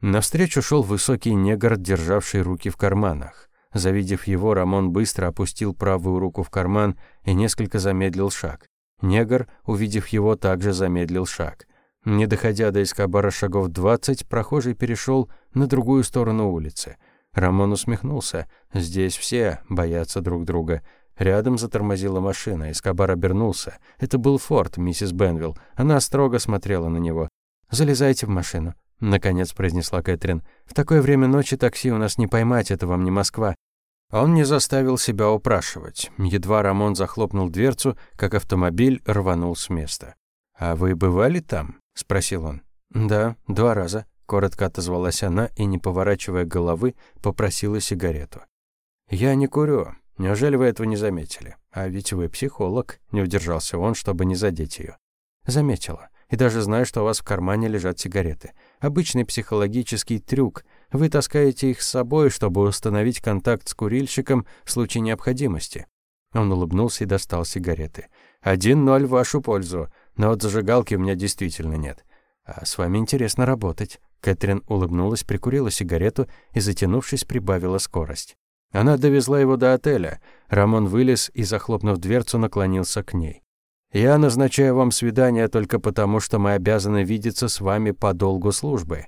Speaker 1: Навстречу шел высокий негр, державший руки в карманах. Завидев его, Рамон быстро опустил правую руку в карман и несколько замедлил шаг. Негр, увидев его, также замедлил шаг. Не доходя до Эскобара шагов двадцать, прохожий перешел на другую сторону улицы – Рамон усмехнулся. Здесь все боятся друг друга. Рядом затормозила машина. Эскобар обернулся. Это был Форд, миссис Бенвилл. Она строго смотрела на него. «Залезайте в машину», — наконец произнесла Кэтрин. «В такое время ночи такси у нас не поймать, это вам не Москва». Он не заставил себя упрашивать. Едва Рамон захлопнул дверцу, как автомобиль рванул с места. «А вы бывали там?» — спросил он. «Да, два раза». Коротко отозвалась она и, не поворачивая головы, попросила сигарету. «Я не курю. Неужели вы этого не заметили? А ведь вы психолог», — не удержался он, чтобы не задеть ее. «Заметила. и даже знаю, что у вас в кармане лежат сигареты. Обычный психологический трюк. Вы таскаете их с собой, чтобы установить контакт с курильщиком в случае необходимости». Он улыбнулся и достал сигареты. «Один ноль в вашу пользу, но вот зажигалки у меня действительно нет. А с вами интересно работать». Кэтрин улыбнулась, прикурила сигарету и, затянувшись, прибавила скорость. Она довезла его до отеля. Рамон вылез и, захлопнув дверцу, наклонился к ней. «Я назначаю вам свидание только потому, что мы обязаны видеться с вами по долгу службы».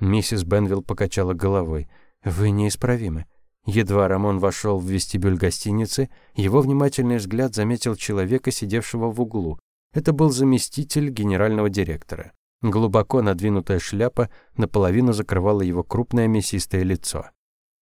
Speaker 1: Миссис Бенвилл покачала головой. «Вы неисправимы». Едва Рамон вошел в вестибюль гостиницы, его внимательный взгляд заметил человека, сидевшего в углу. Это был заместитель генерального директора. Глубоко надвинутая шляпа наполовину закрывала его крупное мясистое лицо.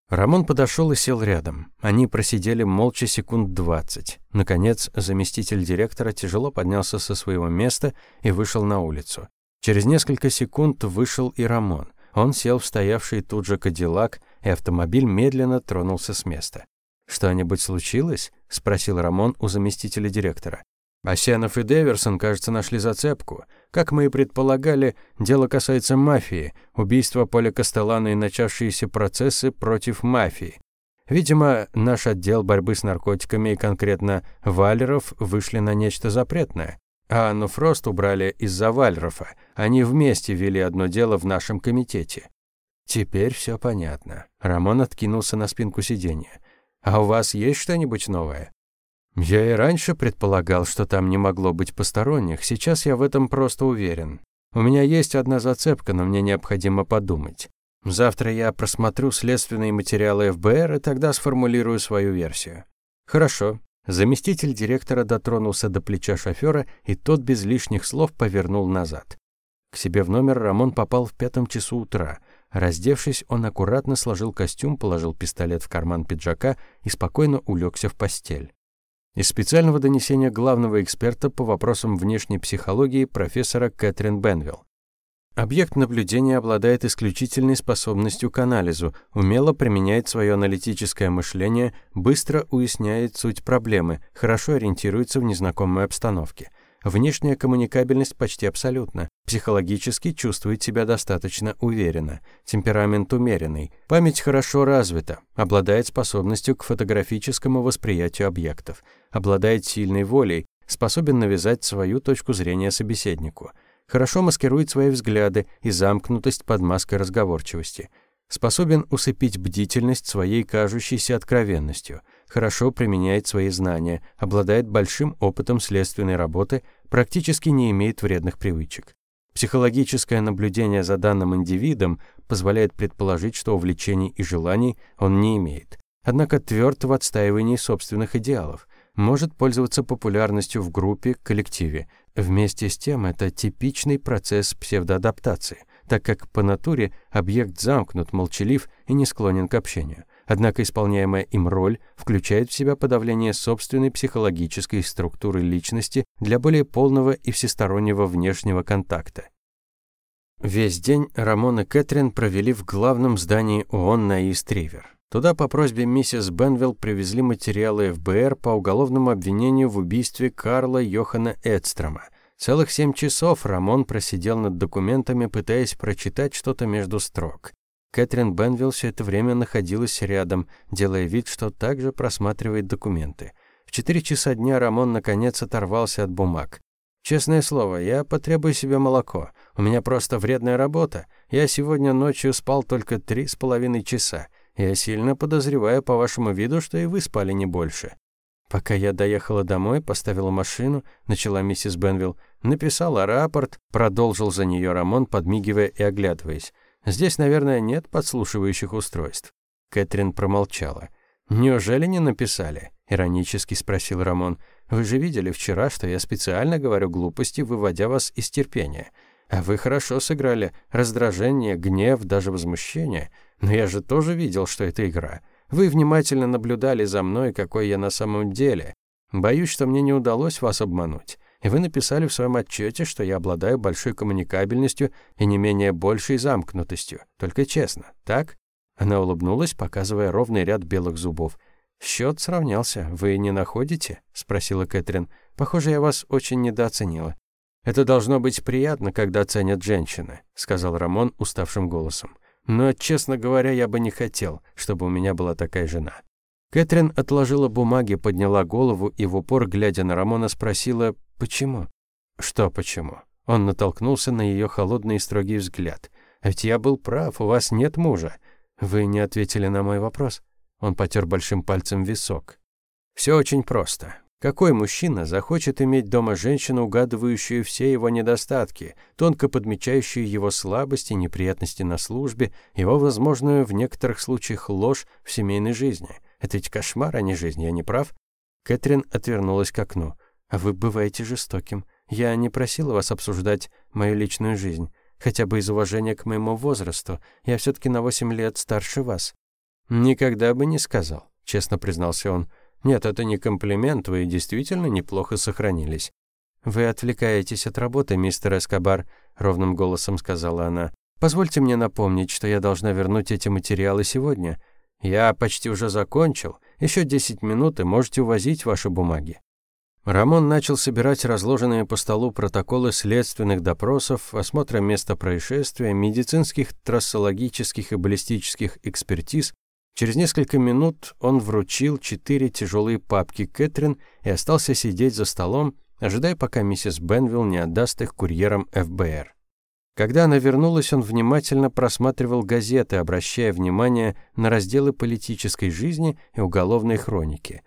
Speaker 1: Рамон подошел и сел рядом. Они просидели молча секунд двадцать. Наконец, заместитель директора тяжело поднялся со своего места и вышел на улицу. Через несколько секунд вышел и Рамон. Он сел в стоявший тут же кадиллак, и автомобиль медленно тронулся с места. «Что-нибудь случилось?» — спросил Рамон у заместителя директора. Асенов и Деверсон, кажется, нашли зацепку. Как мы и предполагали, дело касается мафии, убийства Поля Кастеллана и начавшиеся процессы против мафии. Видимо, наш отдел борьбы с наркотиками и конкретно Валеров вышли на нечто запретное. А Анну Фрост убрали из-за Вальрофа. Они вместе вели одно дело в нашем комитете. Теперь все понятно. Рамон откинулся на спинку сиденья. А у вас есть что-нибудь новое? Я и раньше предполагал, что там не могло быть посторонних, сейчас я в этом просто уверен. У меня есть одна зацепка, но мне необходимо подумать. Завтра я просмотрю следственные материалы ФБР и тогда сформулирую свою версию. Хорошо. Заместитель директора дотронулся до плеча шофера, и тот без лишних слов повернул назад. К себе в номер Рамон попал в пятом часу утра. Раздевшись, он аккуратно сложил костюм, положил пистолет в карман пиджака и спокойно улегся в постель. Из специального донесения главного эксперта по вопросам внешней психологии профессора Кэтрин Бенвилл. Объект наблюдения обладает исключительной способностью к анализу, умело применяет свое аналитическое мышление, быстро уясняет суть проблемы, хорошо ориентируется в незнакомой обстановке – Внешняя коммуникабельность почти абсолютна. Психологически чувствует себя достаточно уверенно. Темперамент умеренный. Память хорошо развита. Обладает способностью к фотографическому восприятию объектов. Обладает сильной волей. Способен навязать свою точку зрения собеседнику. Хорошо маскирует свои взгляды и замкнутость под маской разговорчивости. Способен усыпить бдительность своей кажущейся откровенностью – хорошо применяет свои знания, обладает большим опытом следственной работы, практически не имеет вредных привычек. Психологическое наблюдение за данным индивидом позволяет предположить, что увлечений и желаний он не имеет. Однако тверд в отстаивании собственных идеалов, может пользоваться популярностью в группе, коллективе. Вместе с тем это типичный процесс псевдоадаптации, так как по натуре объект замкнут, молчалив и не склонен к общению. Однако исполняемая им роль включает в себя подавление собственной психологической структуры личности для более полного и всестороннего внешнего контакта. Весь день Рамон и Кэтрин провели в главном здании ООН на Ист-Ривер. Туда по просьбе миссис Бенвилл привезли материалы ФБР по уголовному обвинению в убийстве Карла Йохана Эдстрома. Целых семь часов Рамон просидел над документами, пытаясь прочитать что-то между строк. Кэтрин Бенвилл все это время находилась рядом, делая вид, что также просматривает документы. В четыре часа дня Рамон наконец оторвался от бумаг. «Честное слово, я потребую себе молоко. У меня просто вредная работа. Я сегодня ночью спал только три с половиной часа. Я сильно подозреваю по вашему виду, что и вы спали не больше». Пока я доехала домой, поставила машину, начала миссис Бенвилл, написала рапорт, продолжил за нее Рамон, подмигивая и оглядываясь. Здесь, наверное, нет подслушивающих устройств. Кэтрин промолчала. Неужели не написали? иронически спросил Рамон. Вы же видели вчера, что я специально говорю глупости, выводя вас из терпения. А вы хорошо сыграли. Раздражение, гнев, даже возмущение. Но я же тоже видел, что это игра. Вы внимательно наблюдали за мной, какой я на самом деле. Боюсь, что мне не удалось вас обмануть и вы написали в своем отчете, что я обладаю большой коммуникабельностью и не менее большей замкнутостью. Только честно, так?» Она улыбнулась, показывая ровный ряд белых зубов. «Счет сравнялся. Вы не находите?» — спросила Кэтрин. «Похоже, я вас очень недооценила». «Это должно быть приятно, когда ценят женщины», — сказал Рамон уставшим голосом. «Но, честно говоря, я бы не хотел, чтобы у меня была такая жена». Кэтрин отложила бумаги, подняла голову и в упор, глядя на Рамона, спросила «Почему?» «Что почему?» Он натолкнулся на ее холодный и строгий взгляд. «А ведь я был прав, у вас нет мужа. Вы не ответили на мой вопрос». Он потер большим пальцем висок. «Все очень просто. Какой мужчина захочет иметь дома женщину, угадывающую все его недостатки, тонко подмечающую его слабости, неприятности на службе, его возможную в некоторых случаях ложь в семейной жизни? Это ведь кошмар, а не жизнь, я не прав? Кэтрин отвернулась к окну. А вы бываете жестоким. Я не просила вас обсуждать мою личную жизнь. Хотя бы из уважения к моему возрасту. Я все-таки на восемь лет старше вас. Никогда бы не сказал, честно признался он. Нет, это не комплимент, вы действительно неплохо сохранились. Вы отвлекаетесь от работы, мистер Эскобар, ровным голосом сказала она. Позвольте мне напомнить, что я должна вернуть эти материалы сегодня. Я почти уже закончил. Еще десять минут и можете увозить ваши бумаги. Рамон начал собирать разложенные по столу протоколы следственных допросов, осмотра места происшествия, медицинских, трассологических и баллистических экспертиз, Через несколько минут он вручил четыре тяжелые папки Кэтрин и остался сидеть за столом, ожидая, пока миссис Бенвилл не отдаст их курьерам ФБР. Когда она вернулась, он внимательно просматривал газеты, обращая внимание на разделы политической жизни и уголовной хроники.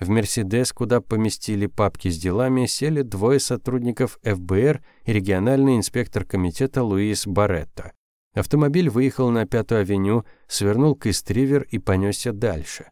Speaker 1: В «Мерседес», куда поместили папки с делами, сели двое сотрудников ФБР и региональный инспектор комитета Луис Барретто. Автомобиль выехал на Пятую авеню, свернул к Истривер и понесся дальше.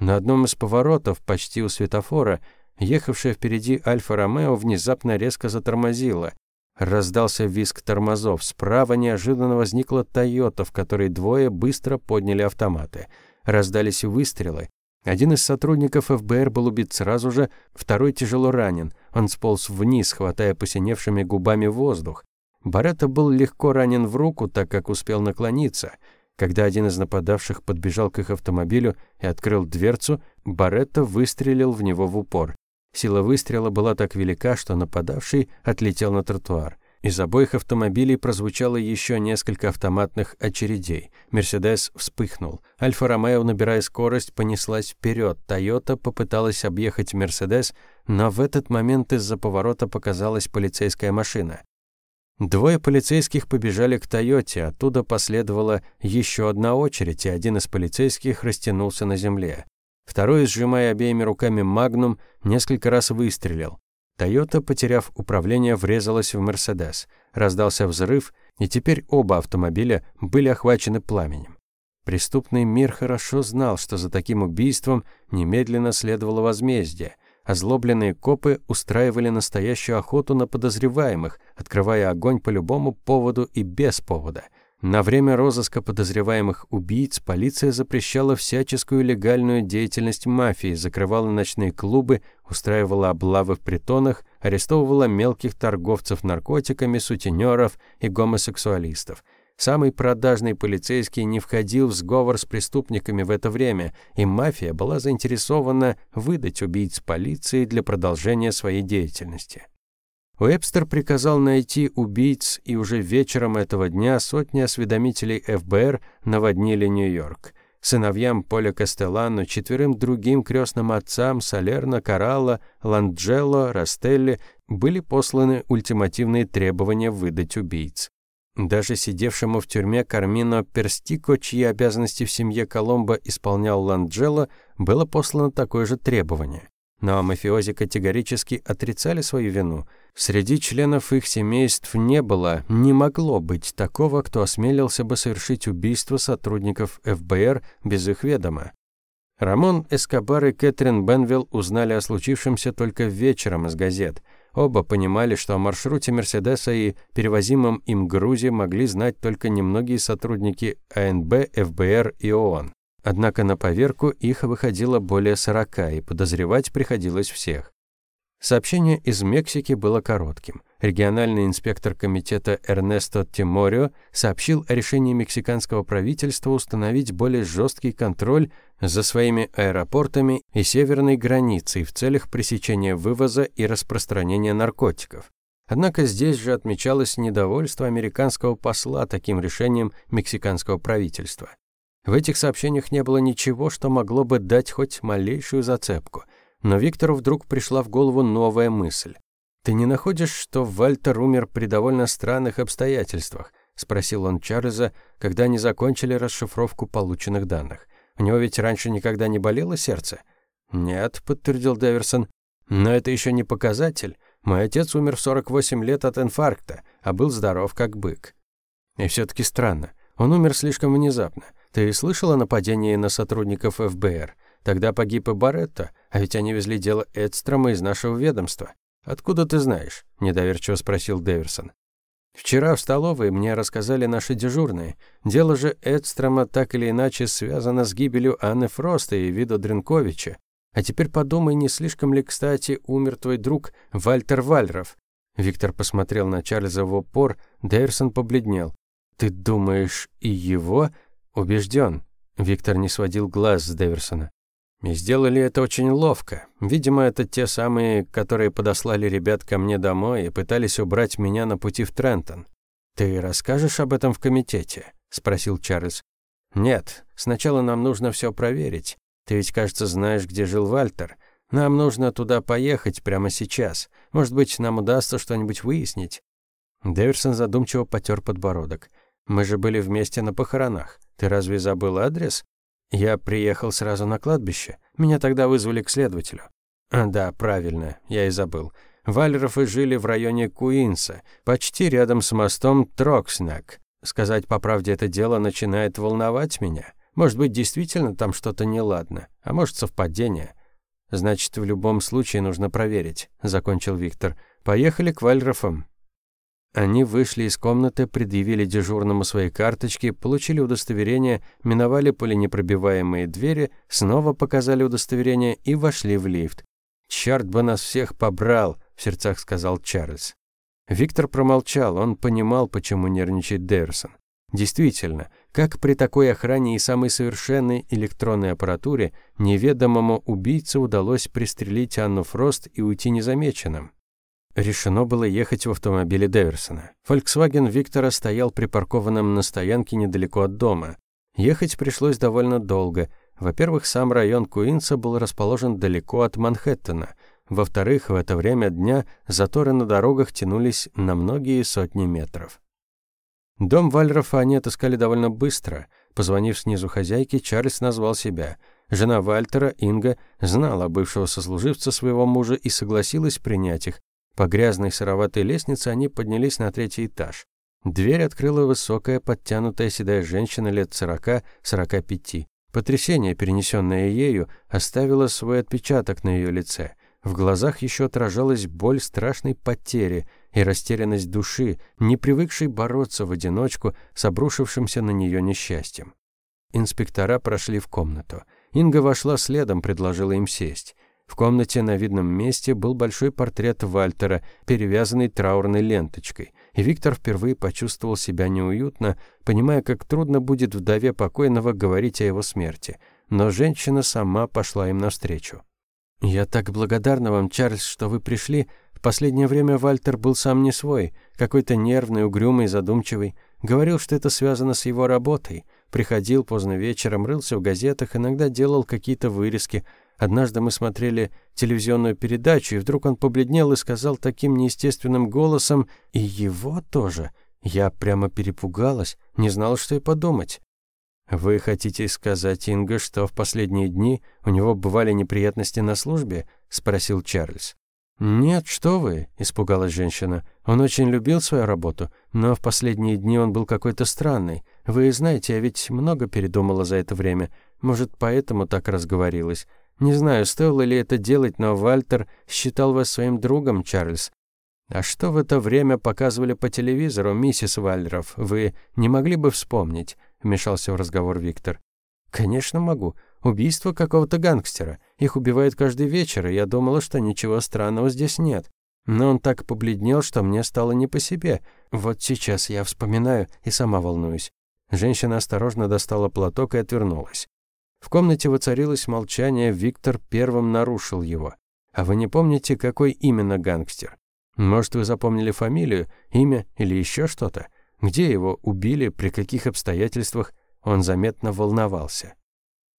Speaker 1: На одном из поворотов, почти у светофора, ехавшая впереди Альфа-Ромео внезапно резко затормозила. Раздался визг тормозов. Справа неожиданно возникла Тойота, в которой двое быстро подняли автоматы. Раздались выстрелы. Один из сотрудников ФБР был убит сразу же, второй тяжело ранен. Он сполз вниз, хватая посиневшими губами воздух. Баретта был легко ранен в руку, так как успел наклониться. Когда один из нападавших подбежал к их автомобилю и открыл дверцу, Баретта выстрелил в него в упор. Сила выстрела была так велика, что нападавший отлетел на тротуар. Из обоих автомобилей прозвучало еще несколько автоматных очередей. «Мерседес» вспыхнул. «Альфа-Ромео», набирая скорость, понеслась вперед. «Тойота» попыталась объехать «Мерседес», но в этот момент из-за поворота показалась полицейская машина. Двое полицейских побежали к «Тойоте», оттуда последовала еще одна очередь, и один из полицейских растянулся на земле. Второй, сжимая обеими руками «Магнум», несколько раз выстрелил. «Тойота», потеряв управление, врезалась в «Мерседес». Раздался взрыв, и теперь оба автомобиля были охвачены пламенем. Преступный мир хорошо знал, что за таким убийством немедленно следовало возмездие – Озлобленные копы устраивали настоящую охоту на подозреваемых, открывая огонь по любому поводу и без повода. На время розыска подозреваемых убийц полиция запрещала всяческую легальную деятельность мафии, закрывала ночные клубы, устраивала облавы в притонах, арестовывала мелких торговцев наркотиками, сутенеров и гомосексуалистов – Самый продажный полицейский не входил в сговор с преступниками в это время, и мафия была заинтересована выдать убийц полиции для продолжения своей деятельности. Уэбстер приказал найти убийц, и уже вечером этого дня сотни осведомителей ФБР наводнили Нью-Йорк. Сыновьям Поля Кастеллано, четверым другим крестным отцам Салерно, Каралла, Ланджело, Растелли были посланы ультимативные требования выдать убийц. Даже сидевшему в тюрьме Кармино Перстико, чьи обязанности в семье Коломбо исполнял Ланджело, было послано такое же требование. Но мафиози категорически отрицали свою вину. Среди членов их семейств не было, не могло быть такого, кто осмелился бы совершить убийство сотрудников ФБР без их ведома. Рамон Эскобар и Кэтрин Бенвилл узнали о случившемся только вечером из газет – Оба понимали, что о маршруте Мерседеса и перевозимом им грузе могли знать только немногие сотрудники АНБ, ФБР и ООН. Однако на поверку их выходило более 40, и подозревать приходилось всех. Сообщение из Мексики было коротким. Региональный инспектор комитета Эрнесто Тиморио сообщил о решении мексиканского правительства установить более жесткий контроль за своими аэропортами и северной границей в целях пресечения вывоза и распространения наркотиков. Однако здесь же отмечалось недовольство американского посла таким решением мексиканского правительства. В этих сообщениях не было ничего, что могло бы дать хоть малейшую зацепку. Но Виктору вдруг пришла в голову новая мысль. «Ты не находишь, что Вальтер умер при довольно странных обстоятельствах?» — спросил он Чарльза, когда они закончили расшифровку полученных данных. «У него ведь раньше никогда не болело сердце?» «Нет», — подтвердил Дэверсон. «Но это еще не показатель. Мой отец умер в 48 лет от инфаркта, а был здоров как бык». И все-таки странно. Он умер слишком внезапно. Ты слышал о нападении на сотрудников ФБР? Тогда погиб и Баретто, а ведь они везли дело Эдстрома из нашего ведомства. «Откуда ты знаешь?» – недоверчиво спросил Дэверсон. «Вчера в столовой мне рассказали наши дежурные. Дело же Эдстрома так или иначе связано с гибелью Анны Фроста и Видо Дренковича. А теперь подумай, не слишком ли, кстати, умер твой друг Вальтер Вальров?» Виктор посмотрел на Чарльза в упор, Дэверсон побледнел. «Ты думаешь, и его?» «Убежден». Виктор не сводил глаз с Дэверсона. И сделали это очень ловко. Видимо, это те самые, которые подослали ребят ко мне домой и пытались убрать меня на пути в Трентон. «Ты расскажешь об этом в комитете?» – спросил Чарльз. «Нет, сначала нам нужно все проверить. Ты ведь, кажется, знаешь, где жил Вальтер. Нам нужно туда поехать прямо сейчас. Может быть, нам удастся что-нибудь выяснить». Дэверсон задумчиво потер подбородок. «Мы же были вместе на похоронах. Ты разве забыл адрес?» Я приехал сразу на кладбище. Меня тогда вызвали к следователю. А, да, правильно, я и забыл. Валеровы жили в районе Куинса, почти рядом с мостом Трокснак. Сказать по правде, это дело начинает волновать меня. Может быть, действительно там что-то неладно, а может, совпадение. Значит, в любом случае нужно проверить, закончил Виктор. Поехали к Вальрофам. Они вышли из комнаты, предъявили дежурному свои карточки, получили удостоверение, миновали пуленепробиваемые двери, снова показали удостоверение и вошли в лифт. «Черт бы нас всех побрал!» — в сердцах сказал Чарльз. Виктор промолчал, он понимал, почему нервничает Дерсон. Действительно, как при такой охране и самой совершенной электронной аппаратуре неведомому убийце удалось пристрелить Анну Фрост и уйти незамеченным? Решено было ехать в автомобиле Деверсона. Volkswagen Виктора стоял припаркованным на стоянке недалеко от дома. Ехать пришлось довольно долго. Во-первых, сам район Куинса был расположен далеко от Манхэттена. Во-вторых, в это время дня заторы на дорогах тянулись на многие сотни метров. Дом Вальрофа они отыскали довольно быстро. Позвонив снизу хозяйке, Чарльз назвал себя. Жена Вальтера, Инга, знала бывшего сослуживца своего мужа и согласилась принять их, по грязной сыроватой лестнице они поднялись на третий этаж. Дверь открыла высокая, подтянутая седая женщина лет сорока-сорока пяти. Потрясение, перенесенное ею, оставило свой отпечаток на ее лице. В глазах еще отражалась боль страшной потери и растерянность души, не привыкшей бороться в одиночку с обрушившимся на нее несчастьем. Инспектора прошли в комнату. Инга вошла следом, предложила им сесть. В комнате на видном месте был большой портрет Вальтера, перевязанный траурной ленточкой. И Виктор впервые почувствовал себя неуютно, понимая, как трудно будет вдове покойного говорить о его смерти. Но женщина сама пошла им навстречу. «Я так благодарна вам, Чарльз, что вы пришли. В последнее время Вальтер был сам не свой, какой-то нервный, угрюмый, задумчивый. Говорил, что это связано с его работой. Приходил поздно вечером, рылся в газетах, иногда делал какие-то вырезки. Однажды мы смотрели телевизионную передачу, и вдруг он побледнел и сказал таким неестественным голосом «И его тоже». Я прямо перепугалась, не знала, что и подумать. «Вы хотите сказать, Инга, что в последние дни у него бывали неприятности на службе?» — спросил Чарльз. «Нет, что вы», — испугалась женщина. «Он очень любил свою работу, но в последние дни он был какой-то странный. Вы знаете, я ведь много передумала за это время. Может, поэтому так разговорилась. Не знаю, стоило ли это делать, но Вальтер считал вас своим другом, Чарльз. А что в это время показывали по телевизору, миссис Вальров? Вы не могли бы вспомнить? Вмешался в разговор Виктор. Конечно, могу. Убийство какого-то гангстера. Их убивают каждый вечер, и я думала, что ничего странного здесь нет. Но он так побледнел, что мне стало не по себе. Вот сейчас я вспоминаю и сама волнуюсь. Женщина осторожно достала платок и отвернулась. В комнате воцарилось молчание, Виктор первым нарушил его. «А вы не помните, какой именно гангстер?» Может, вы запомнили фамилию, имя или еще что-то? Где его убили, при каких обстоятельствах? Он заметно волновался.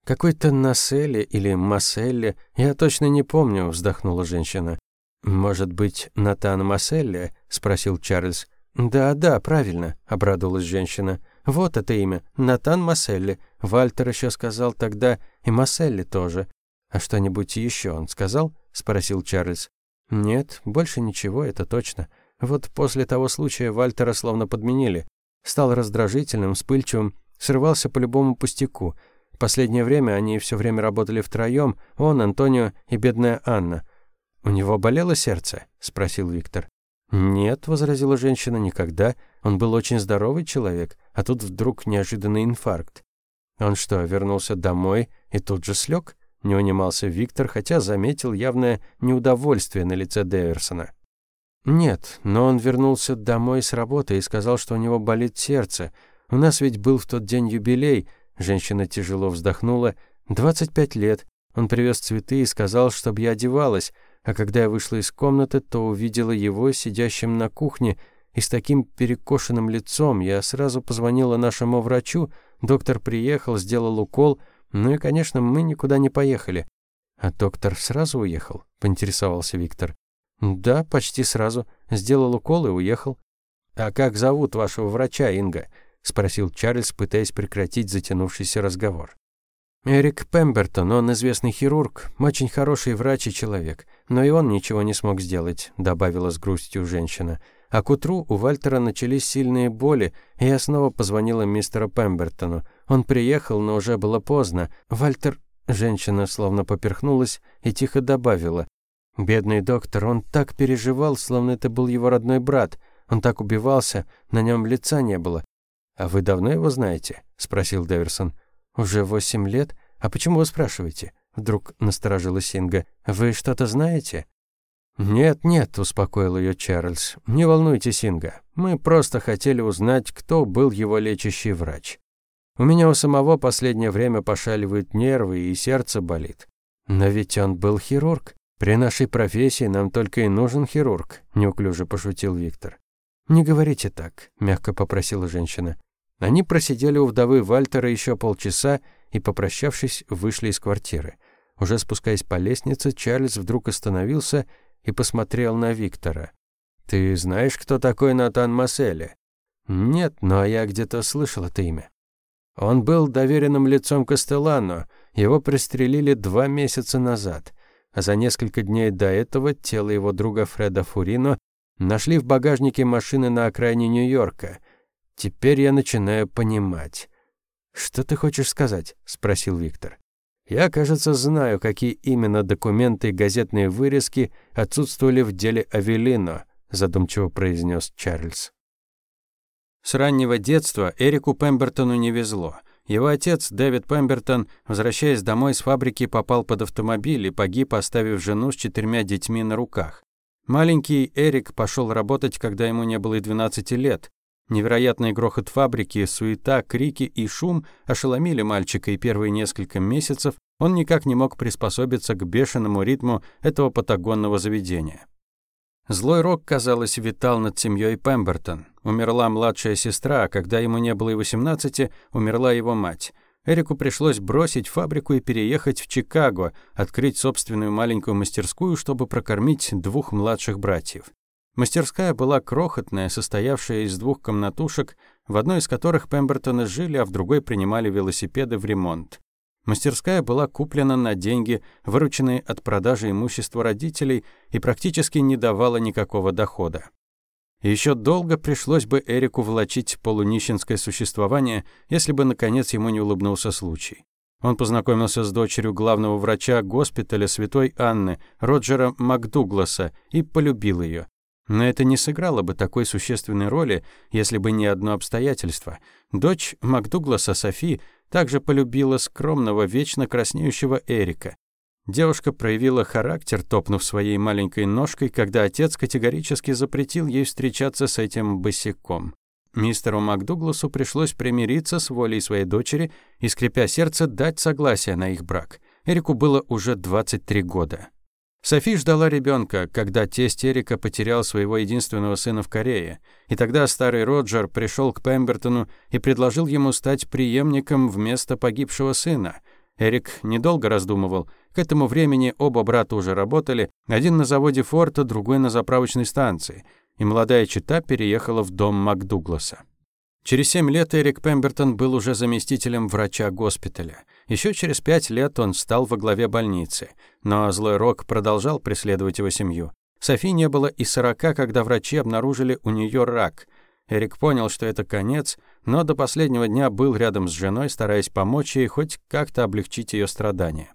Speaker 1: «Какой-то Населли или Масселли, я точно не помню», — вздохнула женщина. «Может быть, Натан Масселли?» — спросил Чарльз. «Да, да, правильно», — обрадовалась женщина. «Вот это имя, Натан Масселли. Вальтер еще сказал тогда, и Масселли тоже. А что-нибудь еще он сказал?» — спросил Чарльз. «Нет, больше ничего, это точно. Вот после того случая Вальтера словно подменили. Стал раздражительным, вспыльчивым, срывался по любому пустяку. Последнее время они все время работали втроем, он, Антонио и бедная Анна. «У него болело сердце?» — спросил Виктор. «Нет», — возразила женщина, — «никогда. Он был очень здоровый человек, а тут вдруг неожиданный инфаркт». «Он что, вернулся домой и тут же слег?» — не унимался Виктор, хотя заметил явное неудовольствие на лице Деверсона. «Нет, но он вернулся домой с работы и сказал, что у него болит сердце. У нас ведь был в тот день юбилей». Женщина тяжело вздохнула. «Двадцать пять лет. Он привез цветы и сказал, чтобы я одевалась. А когда я вышла из комнаты, то увидела его сидящим на кухне и с таким перекошенным лицом. Я сразу позвонила нашему врачу, доктор приехал, сделал укол, ну и, конечно, мы никуда не поехали. А доктор сразу уехал, поинтересовался Виктор. Да, почти сразу. Сделал укол и уехал. А как зовут вашего врача, Инга? спросил Чарльз, пытаясь прекратить затянувшийся разговор. Эрик Пембертон, он известный хирург, очень хороший врач и человек, но и он ничего не смог сделать, добавила с грустью женщина. А к утру у Вальтера начались сильные боли, и я снова позвонила мистеру Пембертону. Он приехал, но уже было поздно. Вальтер... Женщина словно поперхнулась и тихо добавила. Бедный доктор, он так переживал, словно это был его родной брат. Он так убивался, на нем лица не было. «А вы давно его знаете?» — спросил Дэверсон. «Уже восемь лет? А почему вы спрашиваете?» Вдруг насторожила Синга. «Вы что-то знаете?» «Нет, нет», — успокоил ее Чарльз. «Не волнуйтесь, Синга. Мы просто хотели узнать, кто был его лечащий врач. У меня у самого последнее время пошаливают нервы и сердце болит. Но ведь он был хирург. При нашей профессии нам только и нужен хирург», — неуклюже пошутил Виктор. «Не говорите так», — мягко попросила женщина. Они просидели у вдовы Вальтера еще полчаса и, попрощавшись, вышли из квартиры. Уже спускаясь по лестнице, Чарльз вдруг остановился и посмотрел на Виктора. «Ты знаешь, кто такой Натан Масселли?» «Нет, но я где-то слышал это имя». Он был доверенным лицом Кастеллано, его пристрелили два месяца назад, а за несколько дней до этого тело его друга Фреда Фурино нашли в багажнике машины на окраине Нью-Йорка – Теперь я начинаю понимать. Что ты хочешь сказать? спросил Виктор. Я, кажется, знаю, какие именно документы и газетные вырезки отсутствовали в деле Авелино, задумчиво произнес Чарльз. С раннего детства Эрику Пембертону не везло. Его отец, Дэвид Пембертон, возвращаясь домой с фабрики, попал под автомобиль и погиб, оставив жену с четырьмя детьми на руках. Маленький Эрик пошел работать, когда ему не было и 12 лет, Невероятный грохот фабрики, суета, крики и шум ошеломили мальчика, и первые несколько месяцев он никак не мог приспособиться к бешеному ритму этого патагонного заведения. Злой рок, казалось, витал над семьей Пембертон. Умерла младшая сестра, а когда ему не было и 18, умерла его мать. Эрику пришлось бросить фабрику и переехать в Чикаго, открыть собственную маленькую мастерскую, чтобы прокормить двух младших братьев. Мастерская была крохотная, состоявшая из двух комнатушек, в одной из которых Пембертоны жили, а в другой принимали велосипеды в ремонт. Мастерская была куплена на деньги, вырученные от продажи имущества родителей, и практически не давала никакого дохода. Еще долго пришлось бы Эрику влачить полунищенское существование, если бы, наконец, ему не улыбнулся случай. Он познакомился с дочерью главного врача госпиталя Святой Анны, Роджера МакДугласа, и полюбил ее. Но это не сыграло бы такой существенной роли, если бы не одно обстоятельство. Дочь МакДугласа Софи также полюбила скромного, вечно краснеющего Эрика. Девушка проявила характер, топнув своей маленькой ножкой, когда отец категорически запретил ей встречаться с этим босиком. Мистеру МакДугласу пришлось примириться с волей своей дочери и, скрипя сердце, дать согласие на их брак. Эрику было уже 23 года. Софи ждала ребенка, когда тесть Эрика потерял своего единственного сына в Корее. И тогда старый Роджер пришел к Пембертону и предложил ему стать преемником вместо погибшего сына. Эрик недолго раздумывал. К этому времени оба брата уже работали, один на заводе Форта, другой на заправочной станции. И молодая чита переехала в дом МакДугласа. Через семь лет Эрик Пембертон был уже заместителем врача госпиталя. Еще через пять лет он стал во главе больницы. Но злой рок продолжал преследовать его семью. Софи не было и сорока, когда врачи обнаружили у нее рак. Эрик понял, что это конец, но до последнего дня был рядом с женой, стараясь помочь ей хоть как-то облегчить ее страдания.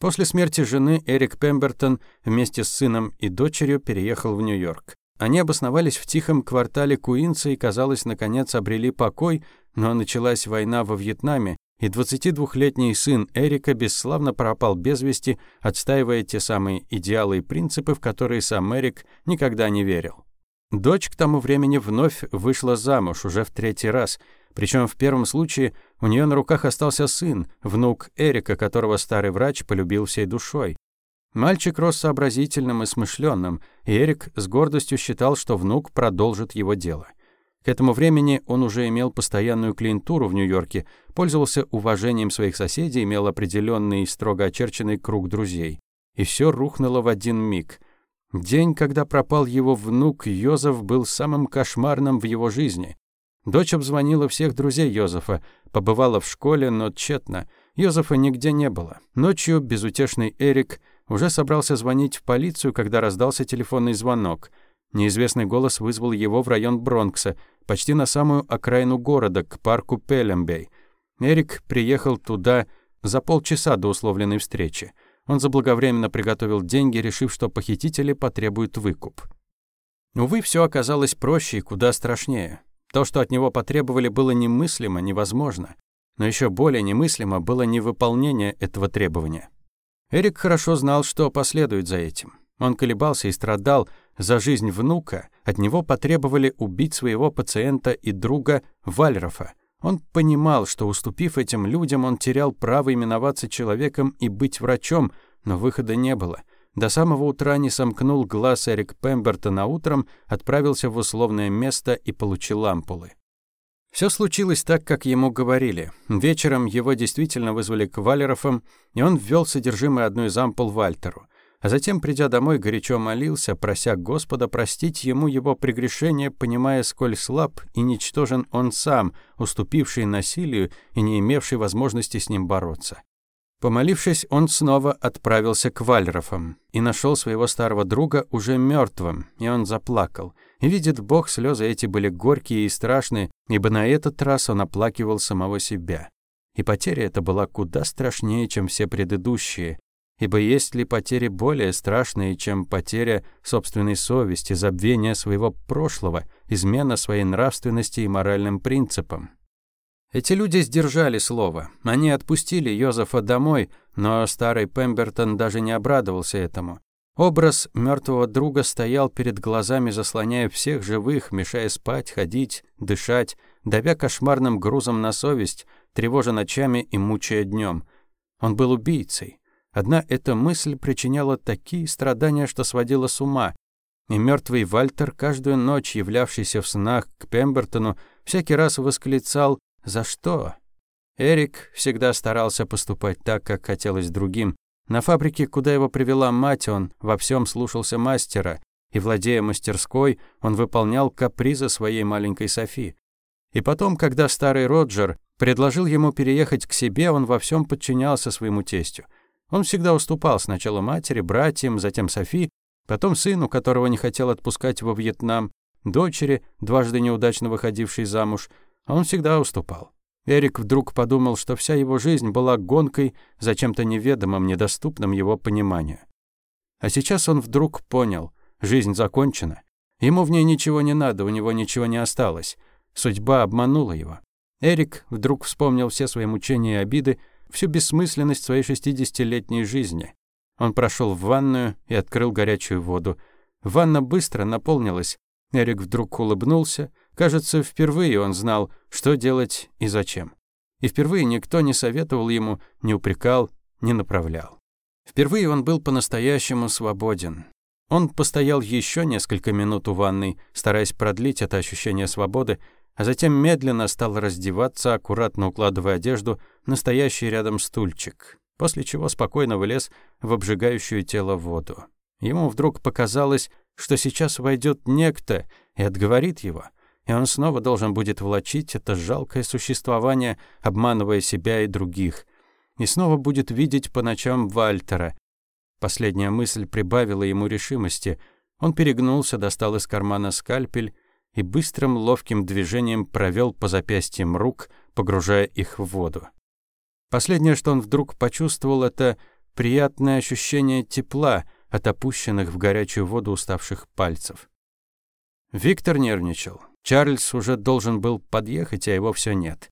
Speaker 1: После смерти жены Эрик Пембертон вместе с сыном и дочерью переехал в Нью-Йорк. Они обосновались в тихом квартале Куинса и, казалось, наконец обрели покой, но началась война во Вьетнаме, и 22-летний сын Эрика бесславно пропал без вести, отстаивая те самые идеалы и принципы, в которые сам Эрик никогда не верил. Дочь к тому времени вновь вышла замуж уже в третий раз, причем в первом случае у нее на руках остался сын, внук Эрика, которого старый врач полюбил всей душой. Мальчик рос сообразительным и смышленным, и Эрик с гордостью считал, что внук продолжит его дело – к этому времени он уже имел постоянную клиентуру в Нью-Йорке, пользовался уважением своих соседей, имел определенный строго очерченный круг друзей. И все рухнуло в один миг. День, когда пропал его внук Йозеф, был самым кошмарным в его жизни. Дочь обзвонила всех друзей Йозефа, побывала в школе, но тщетно. Йозефа нигде не было. Ночью безутешный Эрик уже собрался звонить в полицию, когда раздался телефонный звонок – Неизвестный голос вызвал его в район Бронкса, почти на самую окраину города, к парку Пелембей. Эрик приехал туда за полчаса до условленной встречи. Он заблаговременно приготовил деньги, решив, что похитители потребуют выкуп. Увы, все оказалось проще и куда страшнее. То, что от него потребовали, было немыслимо, невозможно. Но еще более немыслимо было невыполнение этого требования. Эрик хорошо знал, что последует за этим. Он колебался и страдал за жизнь внука, от него потребовали убить своего пациента и друга Вальрофа. Он понимал, что уступив этим людям, он терял право именоваться человеком и быть врачом, но выхода не было. До самого утра не сомкнул глаз Эрик Пембертон, а утром отправился в условное место и получил ампулы. Все случилось так, как ему говорили. Вечером его действительно вызвали к Валерофам, и он ввел содержимое одной из ампул Вальтеру а затем, придя домой, горячо молился, прося Господа простить ему его прегрешение, понимая, сколь слаб и ничтожен он сам, уступивший насилию и не имевший возможности с ним бороться. Помолившись, он снова отправился к Вальрофам и нашел своего старого друга уже мертвым, и он заплакал. Видит Бог, слезы эти были горькие и страшные, ибо на этот раз он оплакивал самого себя. И потеря эта была куда страшнее, чем все предыдущие, Ибо есть ли потери более страшные, чем потеря собственной совести, забвение своего прошлого, измена своей нравственности и моральным принципам? Эти люди сдержали слово. Они отпустили Йозефа домой, но старый Пембертон даже не обрадовался этому. Образ мертвого друга стоял перед глазами, заслоняя всех живых, мешая спать, ходить, дышать, давя кошмарным грузом на совесть, тревожа ночами и мучая днем. Он был убийцей. Одна эта мысль причиняла такие страдания, что сводила с ума. И мертвый Вальтер, каждую ночь являвшийся в снах к Пембертону, всякий раз восклицал «За что?». Эрик всегда старался поступать так, как хотелось другим. На фабрике, куда его привела мать, он во всем слушался мастера, и, владея мастерской, он выполнял капризы своей маленькой Софи. И потом, когда старый Роджер предложил ему переехать к себе, он во всем подчинялся своему тестю. Он всегда уступал сначала матери, братьям, затем Софи, потом сыну, которого не хотел отпускать во Вьетнам, дочери, дважды неудачно выходившей замуж. Он всегда уступал. Эрик вдруг подумал, что вся его жизнь была гонкой за чем-то неведомым, недоступным его пониманию. А сейчас он вдруг понял, жизнь закончена. Ему в ней ничего не надо, у него ничего не осталось. Судьба обманула его. Эрик вдруг вспомнил все свои мучения и обиды, всю бессмысленность своей шестидесятилетней жизни. Он прошел в ванную и открыл горячую воду. Ванна быстро наполнилась. Эрик вдруг улыбнулся. Кажется, впервые он знал, что делать и зачем. И впервые никто не советовал ему, не упрекал, не направлял. Впервые он был по-настоящему свободен. Он постоял еще несколько минут у ванной, стараясь продлить это ощущение свободы, а затем медленно стал раздеваться, аккуратно укладывая одежду на стоящий рядом стульчик, после чего спокойно вылез в обжигающую тело воду. Ему вдруг показалось, что сейчас войдет некто и отговорит его, и он снова должен будет влачить это жалкое существование, обманывая себя и других, и снова будет видеть по ночам Вальтера. Последняя мысль прибавила ему решимости. Он перегнулся, достал из кармана скальпель и быстрым ловким движением провел по запястьям рук, погружая их в воду. Последнее, что он вдруг почувствовал, это приятное ощущение тепла от опущенных в горячую воду уставших пальцев. Виктор нервничал. Чарльз уже должен был подъехать, а его все нет.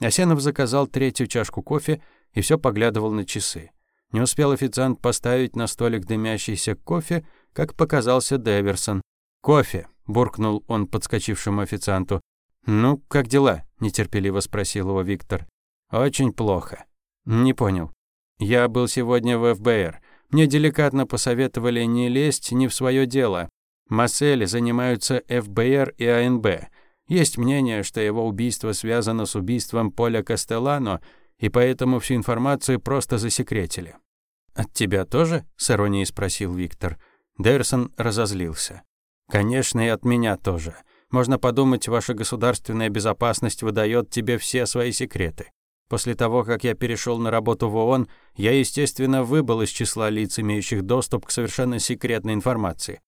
Speaker 1: Асенов заказал третью чашку кофе и все поглядывал на часы. Не успел официант поставить на столик дымящийся кофе, как показался Дэверсон. «Кофе!» — буркнул он подскочившему официанту. «Ну, как дела?» — нетерпеливо спросил его Виктор. «Очень плохо». «Не понял». «Я был сегодня в ФБР. Мне деликатно посоветовали не лезть ни в свое дело. Массели занимаются ФБР и АНБ. Есть мнение, что его убийство связано с убийством Поля Кастеллано, и поэтому всю информацию просто засекретили. «От тебя тоже?» — с иронией спросил Виктор. Дерсон разозлился. «Конечно, и от меня тоже. Можно подумать, ваша государственная безопасность выдает тебе все свои секреты. После того, как я перешел на работу в ООН, я, естественно, выбыл из числа лиц, имеющих доступ к совершенно секретной информации.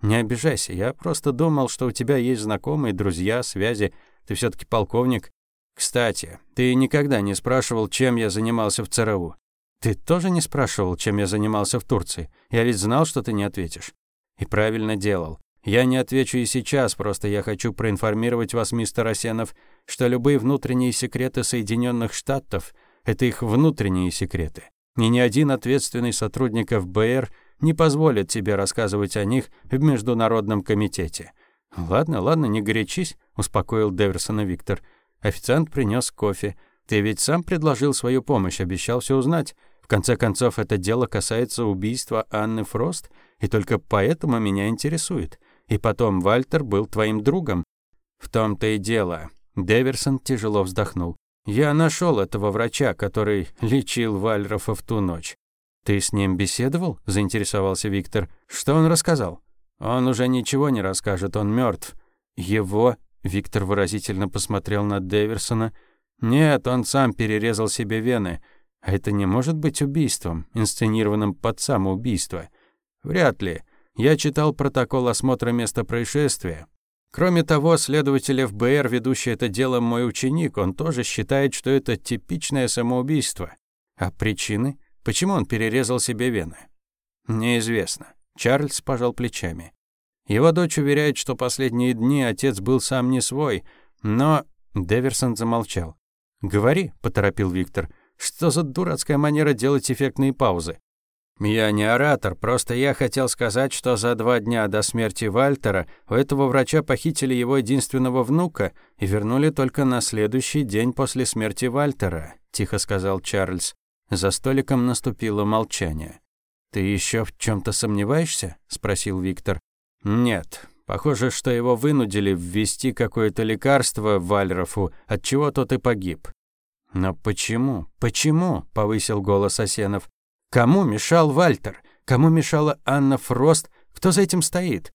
Speaker 1: Не обижайся, я просто думал, что у тебя есть знакомые, друзья, связи. Ты все таки полковник. Кстати, ты никогда не спрашивал, чем я занимался в ЦРУ. Ты тоже не спрашивал, чем я занимался в Турции. Я ведь знал, что ты не ответишь. И правильно делал. Я не отвечу и сейчас, просто я хочу проинформировать вас, мистер Асенов, что любые внутренние секреты Соединенных Штатов – это их внутренние секреты. И ни один ответственный сотрудник ФБР не позволит тебе рассказывать о них в Международном комитете. «Ладно, ладно, не горячись», — успокоил Деверсона Виктор. Официант принес кофе. «Ты ведь сам предложил свою помощь, обещал все узнать. В конце концов, это дело касается убийства Анны Фрост, и только поэтому меня интересует. И потом, Вальтер был твоим другом». «В том-то и дело». Деверсон тяжело вздохнул. «Я нашел этого врача, который лечил Вальрофа в ту ночь. «Ты с ним беседовал?» – заинтересовался Виктор. «Что он рассказал?» «Он уже ничего не расскажет, он мертв. «Его?» – Виктор выразительно посмотрел на Дэверсона. «Нет, он сам перерезал себе вены. А это не может быть убийством, инсценированным под самоубийство?» «Вряд ли. Я читал протокол осмотра места происшествия. Кроме того, следователь ФБР, ведущий это дело мой ученик, он тоже считает, что это типичное самоубийство. А причины?» Почему он перерезал себе вены? Неизвестно. Чарльз пожал плечами. Его дочь уверяет, что последние дни отец был сам не свой, но Деверсон замолчал. "Говори", поторопил Виктор. "Что за дурацкая манера делать эффектные паузы?" «Я не оратор, просто я хотел сказать, что за два дня до смерти Вальтера у этого врача похитили его единственного внука и вернули только на следующий день после смерти Вальтера», — тихо сказал Чарльз. За столиком наступило молчание. «Ты еще в чем то сомневаешься?» — спросил Виктор. «Нет. Похоже, что его вынудили ввести какое-то лекарство Вальрофу, от чего тот и погиб». «Но почему? Почему?» — повысил голос Осенов. «Кому мешал Вальтер? Кому мешала Анна Фрост? Кто за этим стоит?»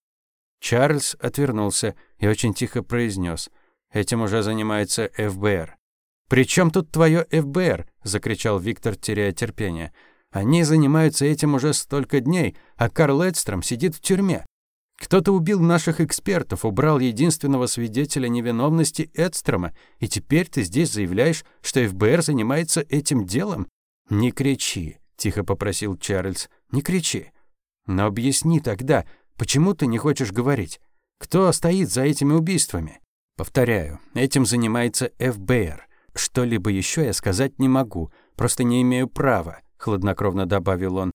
Speaker 1: Чарльз отвернулся и очень тихо произнес. «Этим уже занимается ФБР». «При чем тут твое ФБР?» — закричал Виктор, теряя терпение. «Они занимаются этим уже столько дней, а Карл Эдстром сидит в тюрьме. Кто-то убил наших экспертов, убрал единственного свидетеля невиновности Эдстрома, и теперь ты здесь заявляешь, что ФБР занимается этим делом? Не кричи, тихо попросил Чарльз. Не кричи. Но объясни тогда, почему ты не хочешь говорить? Кто стоит за этими убийствами? Повторяю, этим занимается ФБР. Что-либо еще я сказать не могу, просто не имею права, хладнокровно добавил он.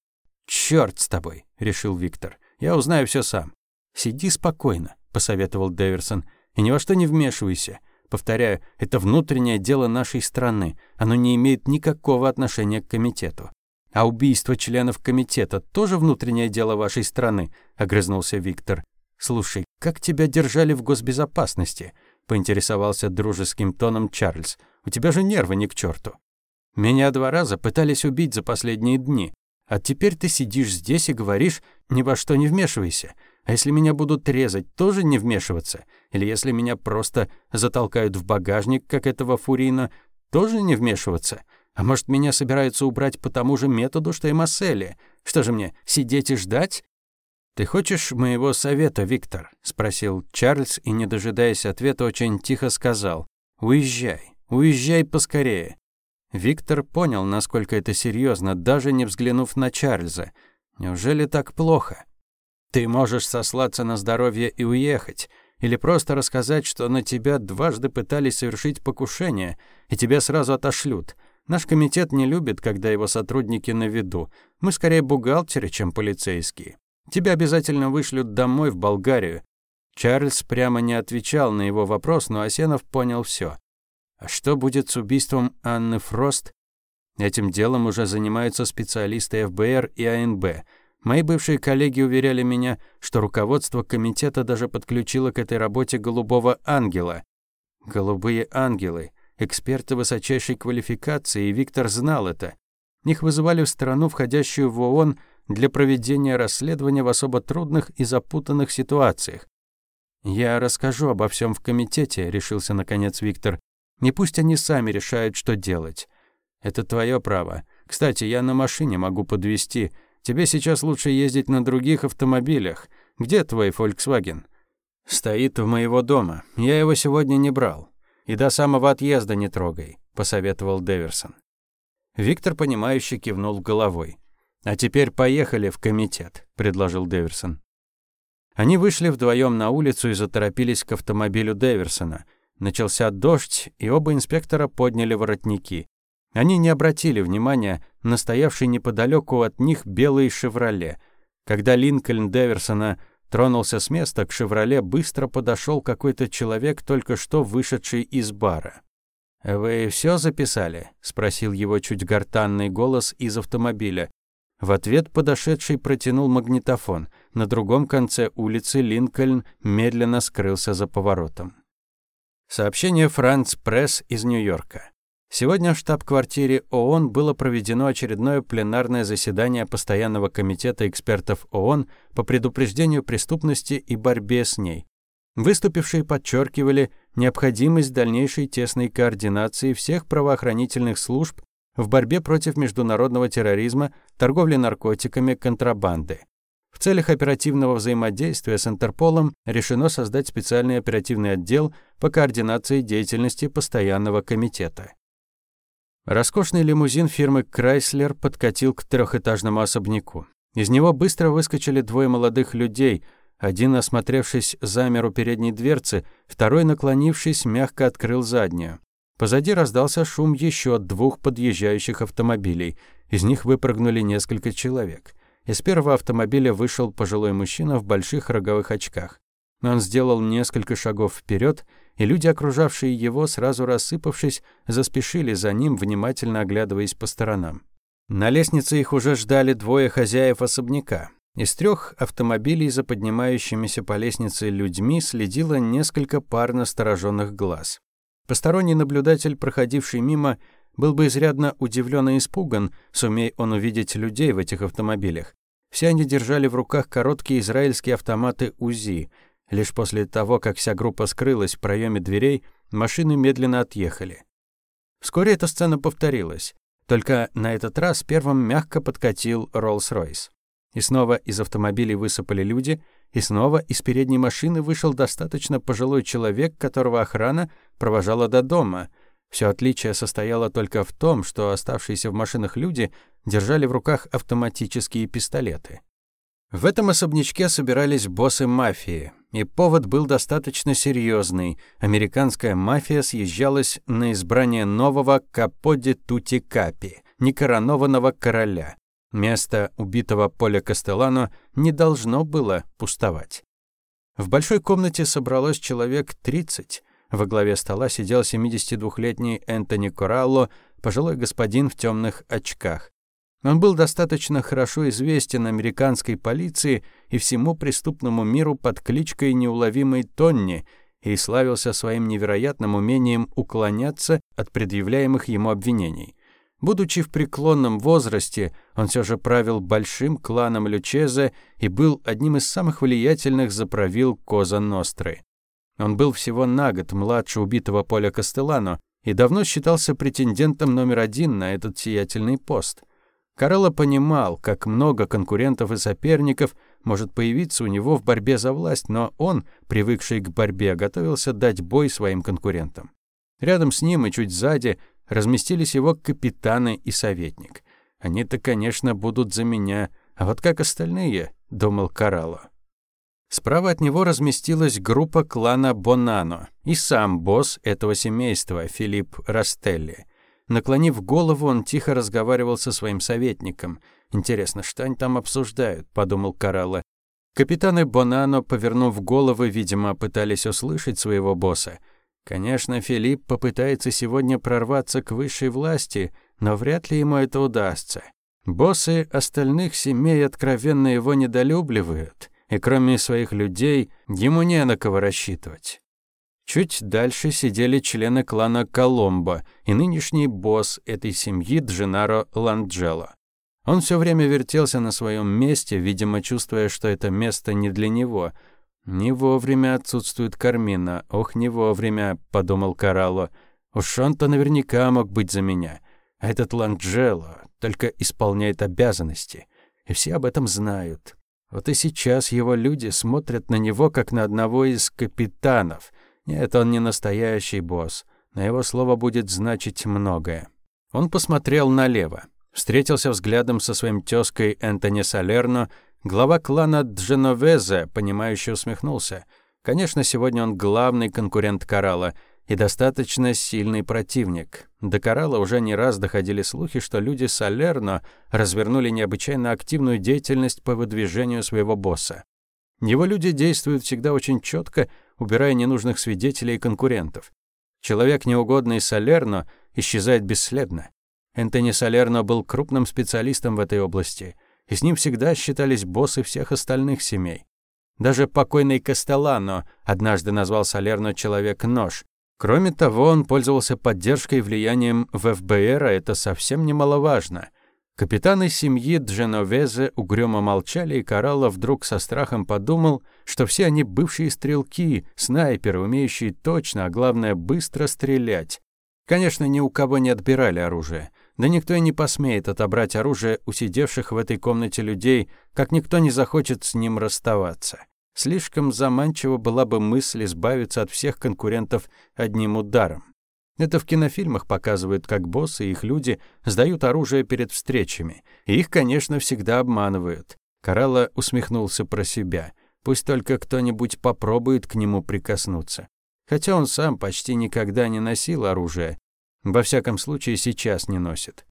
Speaker 1: Черт с тобой, решил Виктор. Я узнаю все сам. Сиди спокойно, посоветовал Дэверсон, и ни во что не вмешивайся. Повторяю, это внутреннее дело нашей страны. Оно не имеет никакого отношения к комитету. А убийство членов комитета тоже внутреннее дело вашей страны, огрызнулся Виктор. Слушай, как тебя держали в госбезопасности? Поинтересовался дружеским тоном Чарльз. У тебя же нервы не к черту. Меня два раза пытались убить за последние дни. А теперь ты сидишь здесь и говоришь, ни во что не вмешивайся. А если меня будут резать, тоже не вмешиваться? Или если меня просто затолкают в багажник, как этого Фурина, тоже не вмешиваться? А может, меня собираются убрать по тому же методу, что и Масселли? Что же мне, сидеть и ждать? «Ты хочешь моего совета, Виктор?» — спросил Чарльз и, не дожидаясь ответа, очень тихо сказал. «Уезжай, уезжай поскорее». Виктор понял, насколько это серьезно, даже не взглянув на Чарльза. «Неужели так плохо?» «Ты можешь сослаться на здоровье и уехать, или просто рассказать, что на тебя дважды пытались совершить покушение, и тебя сразу отошлют. Наш комитет не любит, когда его сотрудники на виду. Мы скорее бухгалтеры, чем полицейские. Тебя обязательно вышлют домой в Болгарию. Чарльз прямо не отвечал на его вопрос, но Асенов понял все. А что будет с убийством Анны Фрост? Этим делом уже занимаются специалисты ФБР и АНБ. Мои бывшие коллеги уверяли меня, что руководство комитета даже подключило к этой работе голубого ангела. Голубые ангелы эксперты высочайшей квалификации, и Виктор знал это. Их вызывали в страну, входящую в ООН, для проведения расследования в особо трудных и запутанных ситуациях. «Я расскажу обо всем в комитете», — решился наконец Виктор. «Не пусть они сами решают, что делать. Это твое право. Кстати, я на машине могу подвезти. Тебе сейчас лучше ездить на других автомобилях. Где твой Volkswagen?» «Стоит у моего дома. Я его сегодня не брал. И до самого отъезда не трогай», — посоветовал Деверсон. Виктор, понимающе кивнул головой. «А теперь поехали в комитет», — предложил Деверсон. Они вышли вдвоем на улицу и заторопились к автомобилю Деверсона. Начался дождь, и оба инспектора подняли воротники. Они не обратили внимания на стоявший неподалеку от них белый «Шевроле». Когда Линкольн Деверсона тронулся с места, к «Шевроле» быстро подошел какой-то человек, только что вышедший из бара. «Вы все записали?» — спросил его чуть гортанный голос из автомобиля. В ответ подошедший протянул магнитофон. На другом конце улицы Линкольн медленно скрылся за поворотом. Сообщение «Франц Пресс» из Нью-Йорка. Сегодня в штаб-квартире ООН было проведено очередное пленарное заседание Постоянного комитета экспертов ООН по предупреждению преступности и борьбе с ней. Выступившие подчеркивали необходимость дальнейшей тесной координации всех правоохранительных служб в борьбе против международного терроризма, торговли наркотиками, контрабанды. В целях оперативного взаимодействия с Интерполом решено создать специальный оперативный отдел по координации деятельности постоянного комитета. Роскошный лимузин фирмы Chrysler подкатил к трехэтажному особняку. Из него быстро выскочили двое молодых людей, один, осмотревшись, замер у передней дверцы, второй, наклонившись, мягко открыл заднюю. Позади раздался шум еще двух подъезжающих автомобилей. Из них выпрыгнули несколько человек. Из первого автомобиля вышел пожилой мужчина в больших роговых очках. Он сделал несколько шагов вперед, и люди, окружавшие его, сразу рассыпавшись, заспешили за ним, внимательно оглядываясь по сторонам. На лестнице их уже ждали двое хозяев особняка. Из трех автомобилей за поднимающимися по лестнице людьми следило несколько пар настороженных глаз. Посторонний наблюдатель, проходивший мимо, был бы изрядно удивлен и испуган, сумей он увидеть людей в этих автомобилях. Все они держали в руках короткие израильские автоматы УЗИ. Лишь после того, как вся группа скрылась в проеме дверей, машины медленно отъехали. Вскоре эта сцена повторилась. Только на этот раз первым мягко подкатил Роллс-Ройс. И снова из автомобилей высыпали люди, и снова из передней машины вышел достаточно пожилой человек, которого охрана провожала до дома. Все отличие состояло только в том, что оставшиеся в машинах люди держали в руках автоматические пистолеты. В этом особнячке собирались боссы мафии, и повод был достаточно серьезный. Американская мафия съезжалась на избрание нового Каподи Тути Капи, некоронованного короля. Место убитого Поля Кастеллано не должно было пустовать. В большой комнате собралось человек 30. Во главе стола сидел 72-летний Энтони Коралло, пожилой господин в темных очках. Он был достаточно хорошо известен американской полиции и всему преступному миру под кличкой Неуловимый Тонни и славился своим невероятным умением уклоняться от предъявляемых ему обвинений. Будучи в преклонном возрасте, он все же правил большим кланом Лючезе и был одним из самых влиятельных заправил Коза Ностры. Он был всего на год младше убитого Поля Кастеллано и давно считался претендентом номер один на этот сиятельный пост. Карелло понимал, как много конкурентов и соперников может появиться у него в борьбе за власть, но он, привыкший к борьбе, готовился дать бой своим конкурентам. Рядом с ним и чуть сзади разместились его капитаны и советник. Они-то, конечно, будут за меня, а вот как остальные, думал Карало. Справа от него разместилась группа клана Бонано и сам босс этого семейства, Филипп Растелли. Наклонив голову, он тихо разговаривал со своим советником. «Интересно, что они там обсуждают?» – подумал Каралла. Капитаны Бонано, повернув головы, видимо, пытались услышать своего босса. Конечно, Филипп попытается сегодня прорваться к высшей власти, но вряд ли ему это удастся. Боссы остальных семей откровенно его недолюбливают, и кроме своих людей ему не на кого рассчитывать. Чуть дальше сидели члены клана Коломбо и нынешний босс этой семьи Дженаро Ланджело. Он все время вертелся на своем месте, видимо, чувствуя, что это место не для него. «Не вовремя отсутствует Кармина. Ох, не вовремя», — подумал Карало. «Уж он-то наверняка мог быть за меня. А этот Ланджело только исполняет обязанности. И все об этом знают. Вот и сейчас его люди смотрят на него, как на одного из капитанов — нет, он не настоящий босс. На его слово будет значить многое. Он посмотрел налево. Встретился взглядом со своим тёзкой Энтони Салерно. Глава клана Дженовезе, понимающе усмехнулся. Конечно, сегодня он главный конкурент Карала и достаточно сильный противник. До Карала уже не раз доходили слухи, что люди Салерно развернули необычайно активную деятельность по выдвижению своего босса. Его люди действуют всегда очень четко, убирая ненужных свидетелей и конкурентов. Человек, неугодный Салерно, исчезает бесследно. Энтони Салерно был крупным специалистом в этой области, и с ним всегда считались боссы всех остальных семей. Даже покойный Кастеллано однажды назвал Салерно «человек-нож». Кроме того, он пользовался поддержкой и влиянием в ФБР, а это совсем немаловажно. Капитаны семьи Дженовезе угрюмо молчали, и Каралло вдруг со страхом подумал, что все они бывшие стрелки, снайперы, умеющие точно, а главное, быстро стрелять. Конечно, ни у кого не отбирали оружие. Да никто и не посмеет отобрать оружие у сидевших в этой комнате людей, как никто не захочет с ним расставаться. Слишком заманчива была бы мысль избавиться от всех конкурентов одним ударом. Это в кинофильмах показывают, как боссы и их люди сдают оружие перед встречами. И их, конечно, всегда обманывают. Каралла усмехнулся про себя. Пусть только кто-нибудь попробует к нему прикоснуться. Хотя он сам почти никогда не носил оружие. Во всяком случае, сейчас не носит.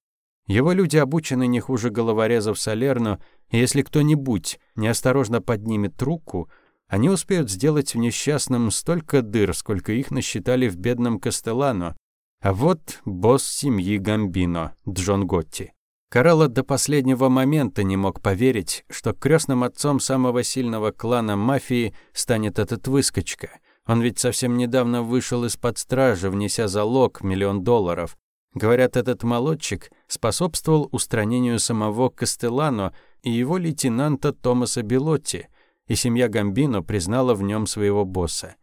Speaker 1: Его люди обучены не хуже головорезов Салерно, и если кто-нибудь неосторожно поднимет руку, они успеют сделать в несчастном столько дыр, сколько их насчитали в бедном Кастеллано. А вот босс семьи Гамбино, Джон Готти. Карелло до последнего момента не мог поверить, что крестным отцом самого сильного клана мафии станет этот выскочка. Он ведь совсем недавно вышел из-под стражи, внеся залог миллион долларов. Говорят, этот молодчик способствовал устранению самого Кастеллано и его лейтенанта Томаса Белотти – и семья Гамбино признала в нем своего босса.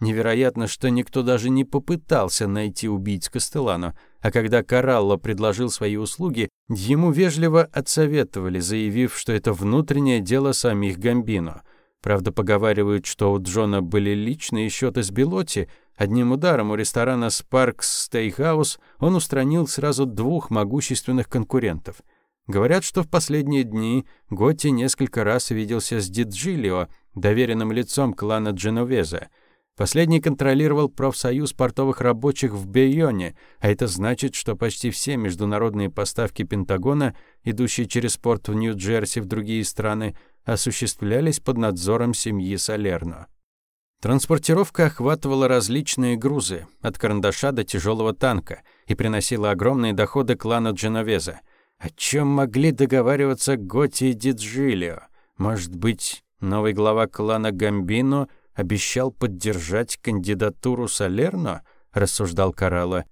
Speaker 1: Невероятно, что никто даже не попытался найти убийц Кастеллано, а когда Каралло предложил свои услуги, ему вежливо отсоветовали, заявив, что это внутреннее дело самих Гамбино. Правда, поговаривают, что у Джона были личные счеты с Белотти. Одним ударом у ресторана Sparks Steakhouse он устранил сразу двух могущественных конкурентов – Говорят, что в последние дни Готти несколько раз виделся с Диджилио, доверенным лицом клана Дженовеза. Последний контролировал профсоюз портовых рабочих в Бейоне, а это значит, что почти все международные поставки Пентагона, идущие через порт в Нью-Джерси в другие страны, осуществлялись под надзором семьи Салерно. Транспортировка охватывала различные грузы, от карандаша до тяжелого танка, и приносила огромные доходы клану Дженовеза – О чем могли договариваться Готи и Диджилио? Может быть, новый глава клана Гамбино обещал поддержать кандидатуру Салерно? рассуждал Карала.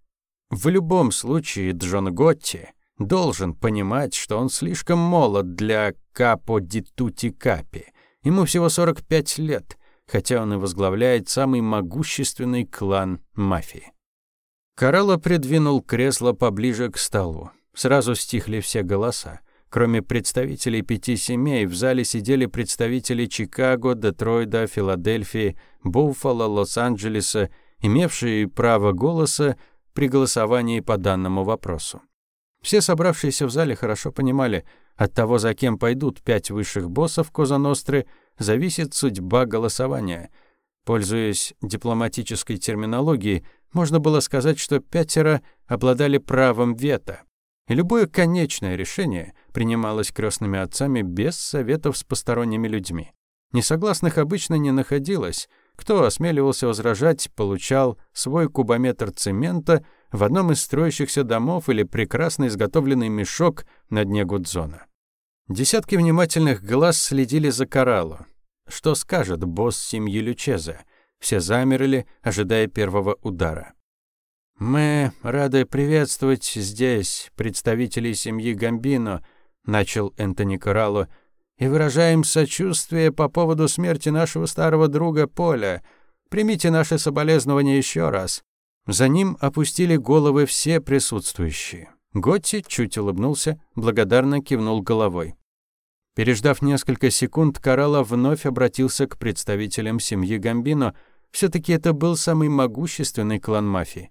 Speaker 1: В любом случае, Джон Готти должен понимать, что он слишком молод для Капо ди Капи. Ему всего 45 лет, хотя он и возглавляет самый могущественный клан мафии. Карелла придвинул кресло поближе к столу. Сразу стихли все голоса. Кроме представителей пяти семей, в зале сидели представители Чикаго, Детройда, Филадельфии, Буффало, Лос-Анджелеса, имевшие право голоса при голосовании по данному вопросу. Все собравшиеся в зале хорошо понимали, от того, за кем пойдут пять высших боссов Коза-Ностры, зависит судьба голосования. Пользуясь дипломатической терминологией, можно было сказать, что пятеро обладали правом вето. И любое конечное решение принималось крестными отцами без советов с посторонними людьми. Несогласных обычно не находилось. Кто осмеливался возражать, получал свой кубометр цемента в одном из строящихся домов или прекрасно изготовленный мешок на дне Гудзона. Десятки внимательных глаз следили за Коралло. Что скажет босс семьи Лючезе? Все замерли, ожидая первого удара. «Мы рады приветствовать здесь представителей семьи Гамбино», — начал Энтони Коралло, «и выражаем сочувствие по поводу смерти нашего старого друга Поля. Примите наши соболезнования еще раз». За ним опустили головы все присутствующие. Готти чуть улыбнулся, благодарно кивнул головой. Переждав несколько секунд, Карала вновь обратился к представителям семьи Гамбино. Все-таки это был самый могущественный клан мафии.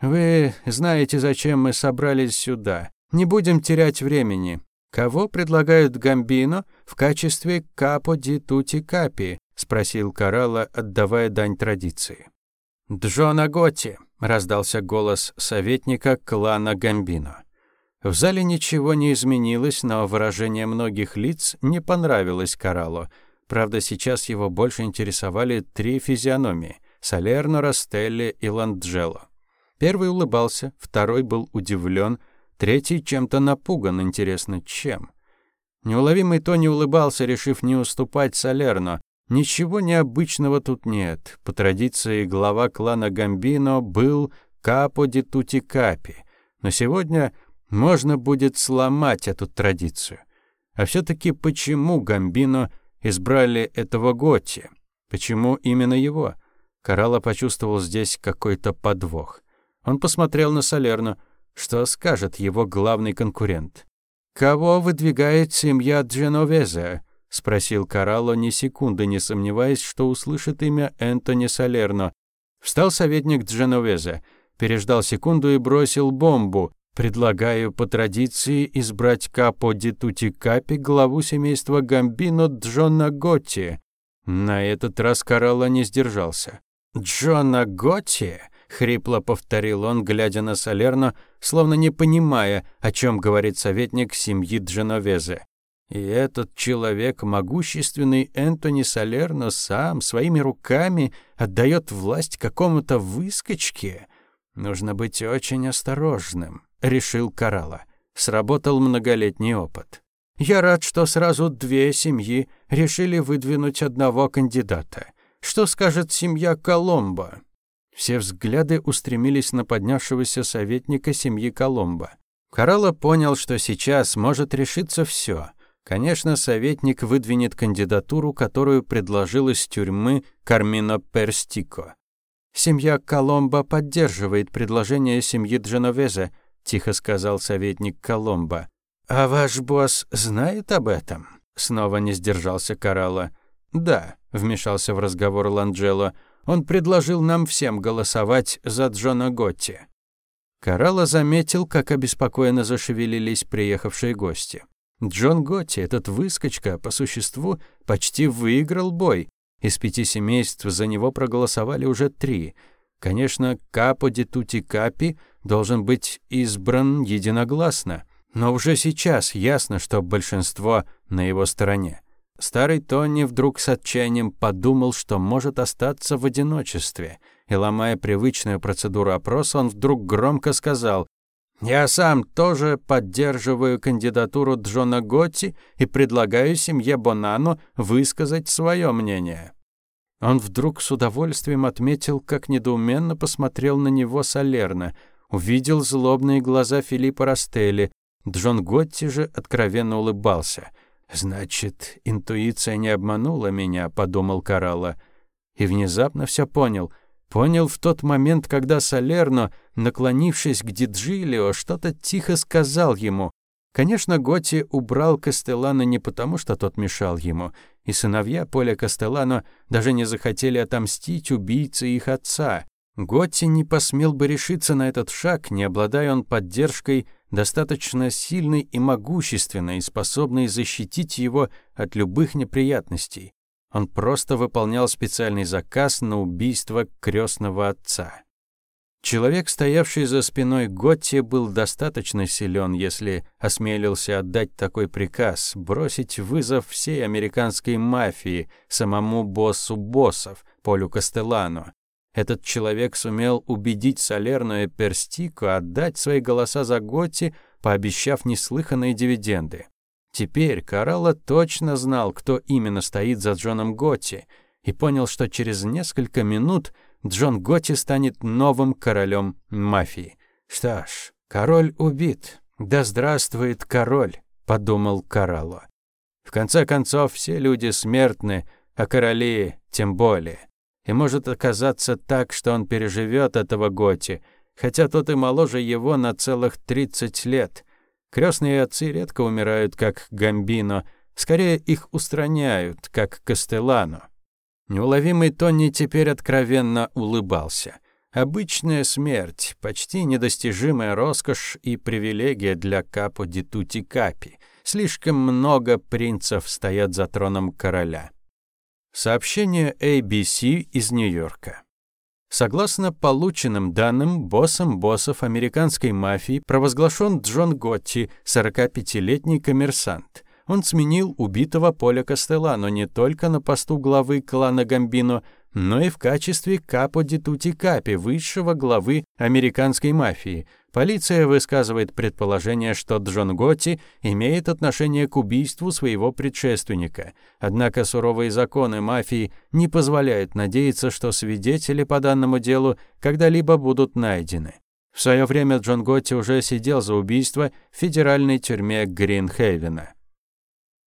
Speaker 1: «Вы знаете, зачем мы собрались сюда. Не будем терять времени. Кого предлагают Гамбино в качестве капо ди тути капи?» — спросил Карала, отдавая дань традиции. «Джона Готти», — раздался голос советника клана Гамбино. В зале ничего не изменилось, но выражение многих лиц не понравилось Каралу. Правда, сейчас его больше интересовали три физиономии — Салерно, Растелли и Ланджело. Первый улыбался, второй был удивлен, третий чем-то напуган, интересно, чем. Неуловимый Тони улыбался, решив не уступать Салерно. Ничего необычного тут нет. По традиции глава клана Гамбино был Капо ди Тути Капи. Но сегодня можно будет сломать эту традицию. А все-таки почему Гамбино избрали этого Готти? Почему именно его? Карала почувствовал здесь какой-то подвох. Он посмотрел на Салерну. Что скажет его главный конкурент? «Кого выдвигает семья Дженовезе?» — спросил Карало, ни секунды не сомневаясь, что услышит имя Энтони Салерно. Встал советник Дженовезе, переждал секунду и бросил бомбу, Предлагаю по традиции избрать Капо ди Капи главу семейства Гамбино Джона Готти. На этот раз Каралла не сдержался. «Джона Готти?» — хрипло повторил он, глядя на Салерно, словно не понимая, о чем говорит советник семьи Дженовезе. И этот человек, могущественный Энтони Салерно, сам своими руками отдает власть какому-то выскочке. Нужно быть очень осторожным решил Карала. Сработал многолетний опыт. Я рад, что сразу две семьи решили выдвинуть одного кандидата. Что скажет семья Коломбо? Все взгляды устремились на поднявшегося советника семьи Коломбо. Карала понял, что сейчас может решиться все. Конечно, советник выдвинет кандидатуру, которую предложил из тюрьмы Кармино Перстико. Семья Коломбо поддерживает предложение семьи Дженовезе, тихо сказал советник Коломбо. А ваш босс знает об этом? Снова не сдержался Карала. Да, вмешался в разговор Ланджело. Он предложил нам всем голосовать за Джона Готти. Карала заметил, как обеспокоенно зашевелились приехавшие гости. Джон Готти, этот выскочка, по существу, почти выиграл бой. Из пяти семейств за него проголосовали уже три. Конечно, Капо ди Тути Капи должен быть избран единогласно, но уже сейчас ясно, что большинство на его стороне. Старый Тони вдруг с отчаянием подумал, что может остаться в одиночестве, и, ломая привычную процедуру опроса, он вдруг громко сказал Я сам тоже поддерживаю кандидатуру Джона Готти и предлагаю семье Бонано высказать свое мнение». Он вдруг с удовольствием отметил, как недоуменно посмотрел на него Салерно, увидел злобные глаза Филиппа Растелли. Джон Готти же откровенно улыбался. «Значит, интуиция не обманула меня», — подумал Каралла. И внезапно все понял. Понял в тот момент, когда Салерно, наклонившись к Диджилио, что-то тихо сказал ему. Конечно, Готи убрал Кастеллано не потому, что тот мешал ему, и сыновья Поля Кастеллано даже не захотели отомстить убийце их отца. Готти не посмел бы решиться на этот шаг, не обладая он поддержкой достаточно сильной и могущественной, способной защитить его от любых неприятностей. Он просто выполнял специальный заказ на убийство крестного отца. Человек, стоявший за спиной Готти, был достаточно силен, если осмелился отдать такой приказ, бросить вызов всей американской мафии, самому боссу боссов, Полю Кастеллано. Этот человек сумел убедить Салерно и Перстико отдать свои голоса за Готти, пообещав неслыханные дивиденды. Теперь Каралла точно знал, кто именно стоит за Джоном Готти, и понял, что через несколько минут – Джон Готти станет новым королем мафии. Что ж, король убит. Да здравствует король, подумал Карало. В конце концов, все люди смертны, а короли тем более. И может оказаться так, что он переживет этого Готи, хотя тот и моложе его на целых 30 лет. Крестные отцы редко умирают, как Гамбино, скорее их устраняют, как Кастеллано. Неуловимый Тони теперь откровенно улыбался. Обычная смерть, почти недостижимая роскошь и привилегия для Капо ди Тути Капи. Слишком много принцев стоят за троном короля. Сообщение ABC из Нью-Йорка. Согласно полученным данным, боссом боссов американской мафии провозглашен Джон Готти, 45-летний коммерсант он сменил убитого Поля Костелано не только на посту главы клана Гамбино, но и в качестве капо ди тути капи, высшего главы американской мафии. Полиция высказывает предположение, что Джон Готти имеет отношение к убийству своего предшественника. Однако суровые законы мафии не позволяют надеяться, что свидетели по данному делу когда-либо будут найдены. В свое время Джон Готти уже сидел за убийство в федеральной тюрьме Гринхейвена.